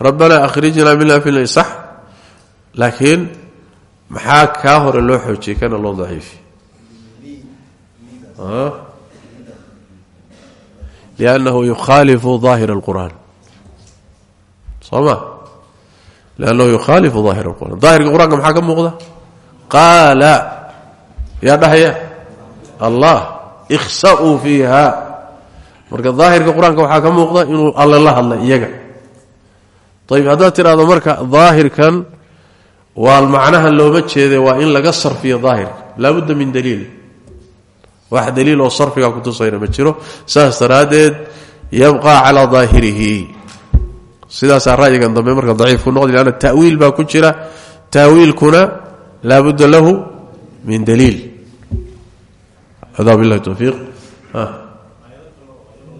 Rabbana akhrijna minha fi sax. Laakiin maxaa kaa hore loo xoojiyey? Kana loo daciifi liannahu yukhaalifu daahir اlqur'aan soo ma liannahu yukhaalifu daahir اlqur'an daahirka qur'aanka maxaa ka muuqda? qaala yaa dhahaya? allah ikhsa'uu fiiha marka daahirka qur'aanka waxaa ka muuqda inuu alle la hadla iyaga. ayb haddaad tidhahdo marka daahirkan waa macnaha looma jeede waa in laga sarfiyo daahirka laabudda min daliil. wax daliil oo sarfiga kutusayna ma jiro. saas daraaddeed yabqa calaa daahirihi sidaasaa ra'yigan dambe marka daciif ku noqdi lanna ta'wiil baa ku jira. Ta'wiilkuna laabudda lahu min daliil. Hada billahi towfiiq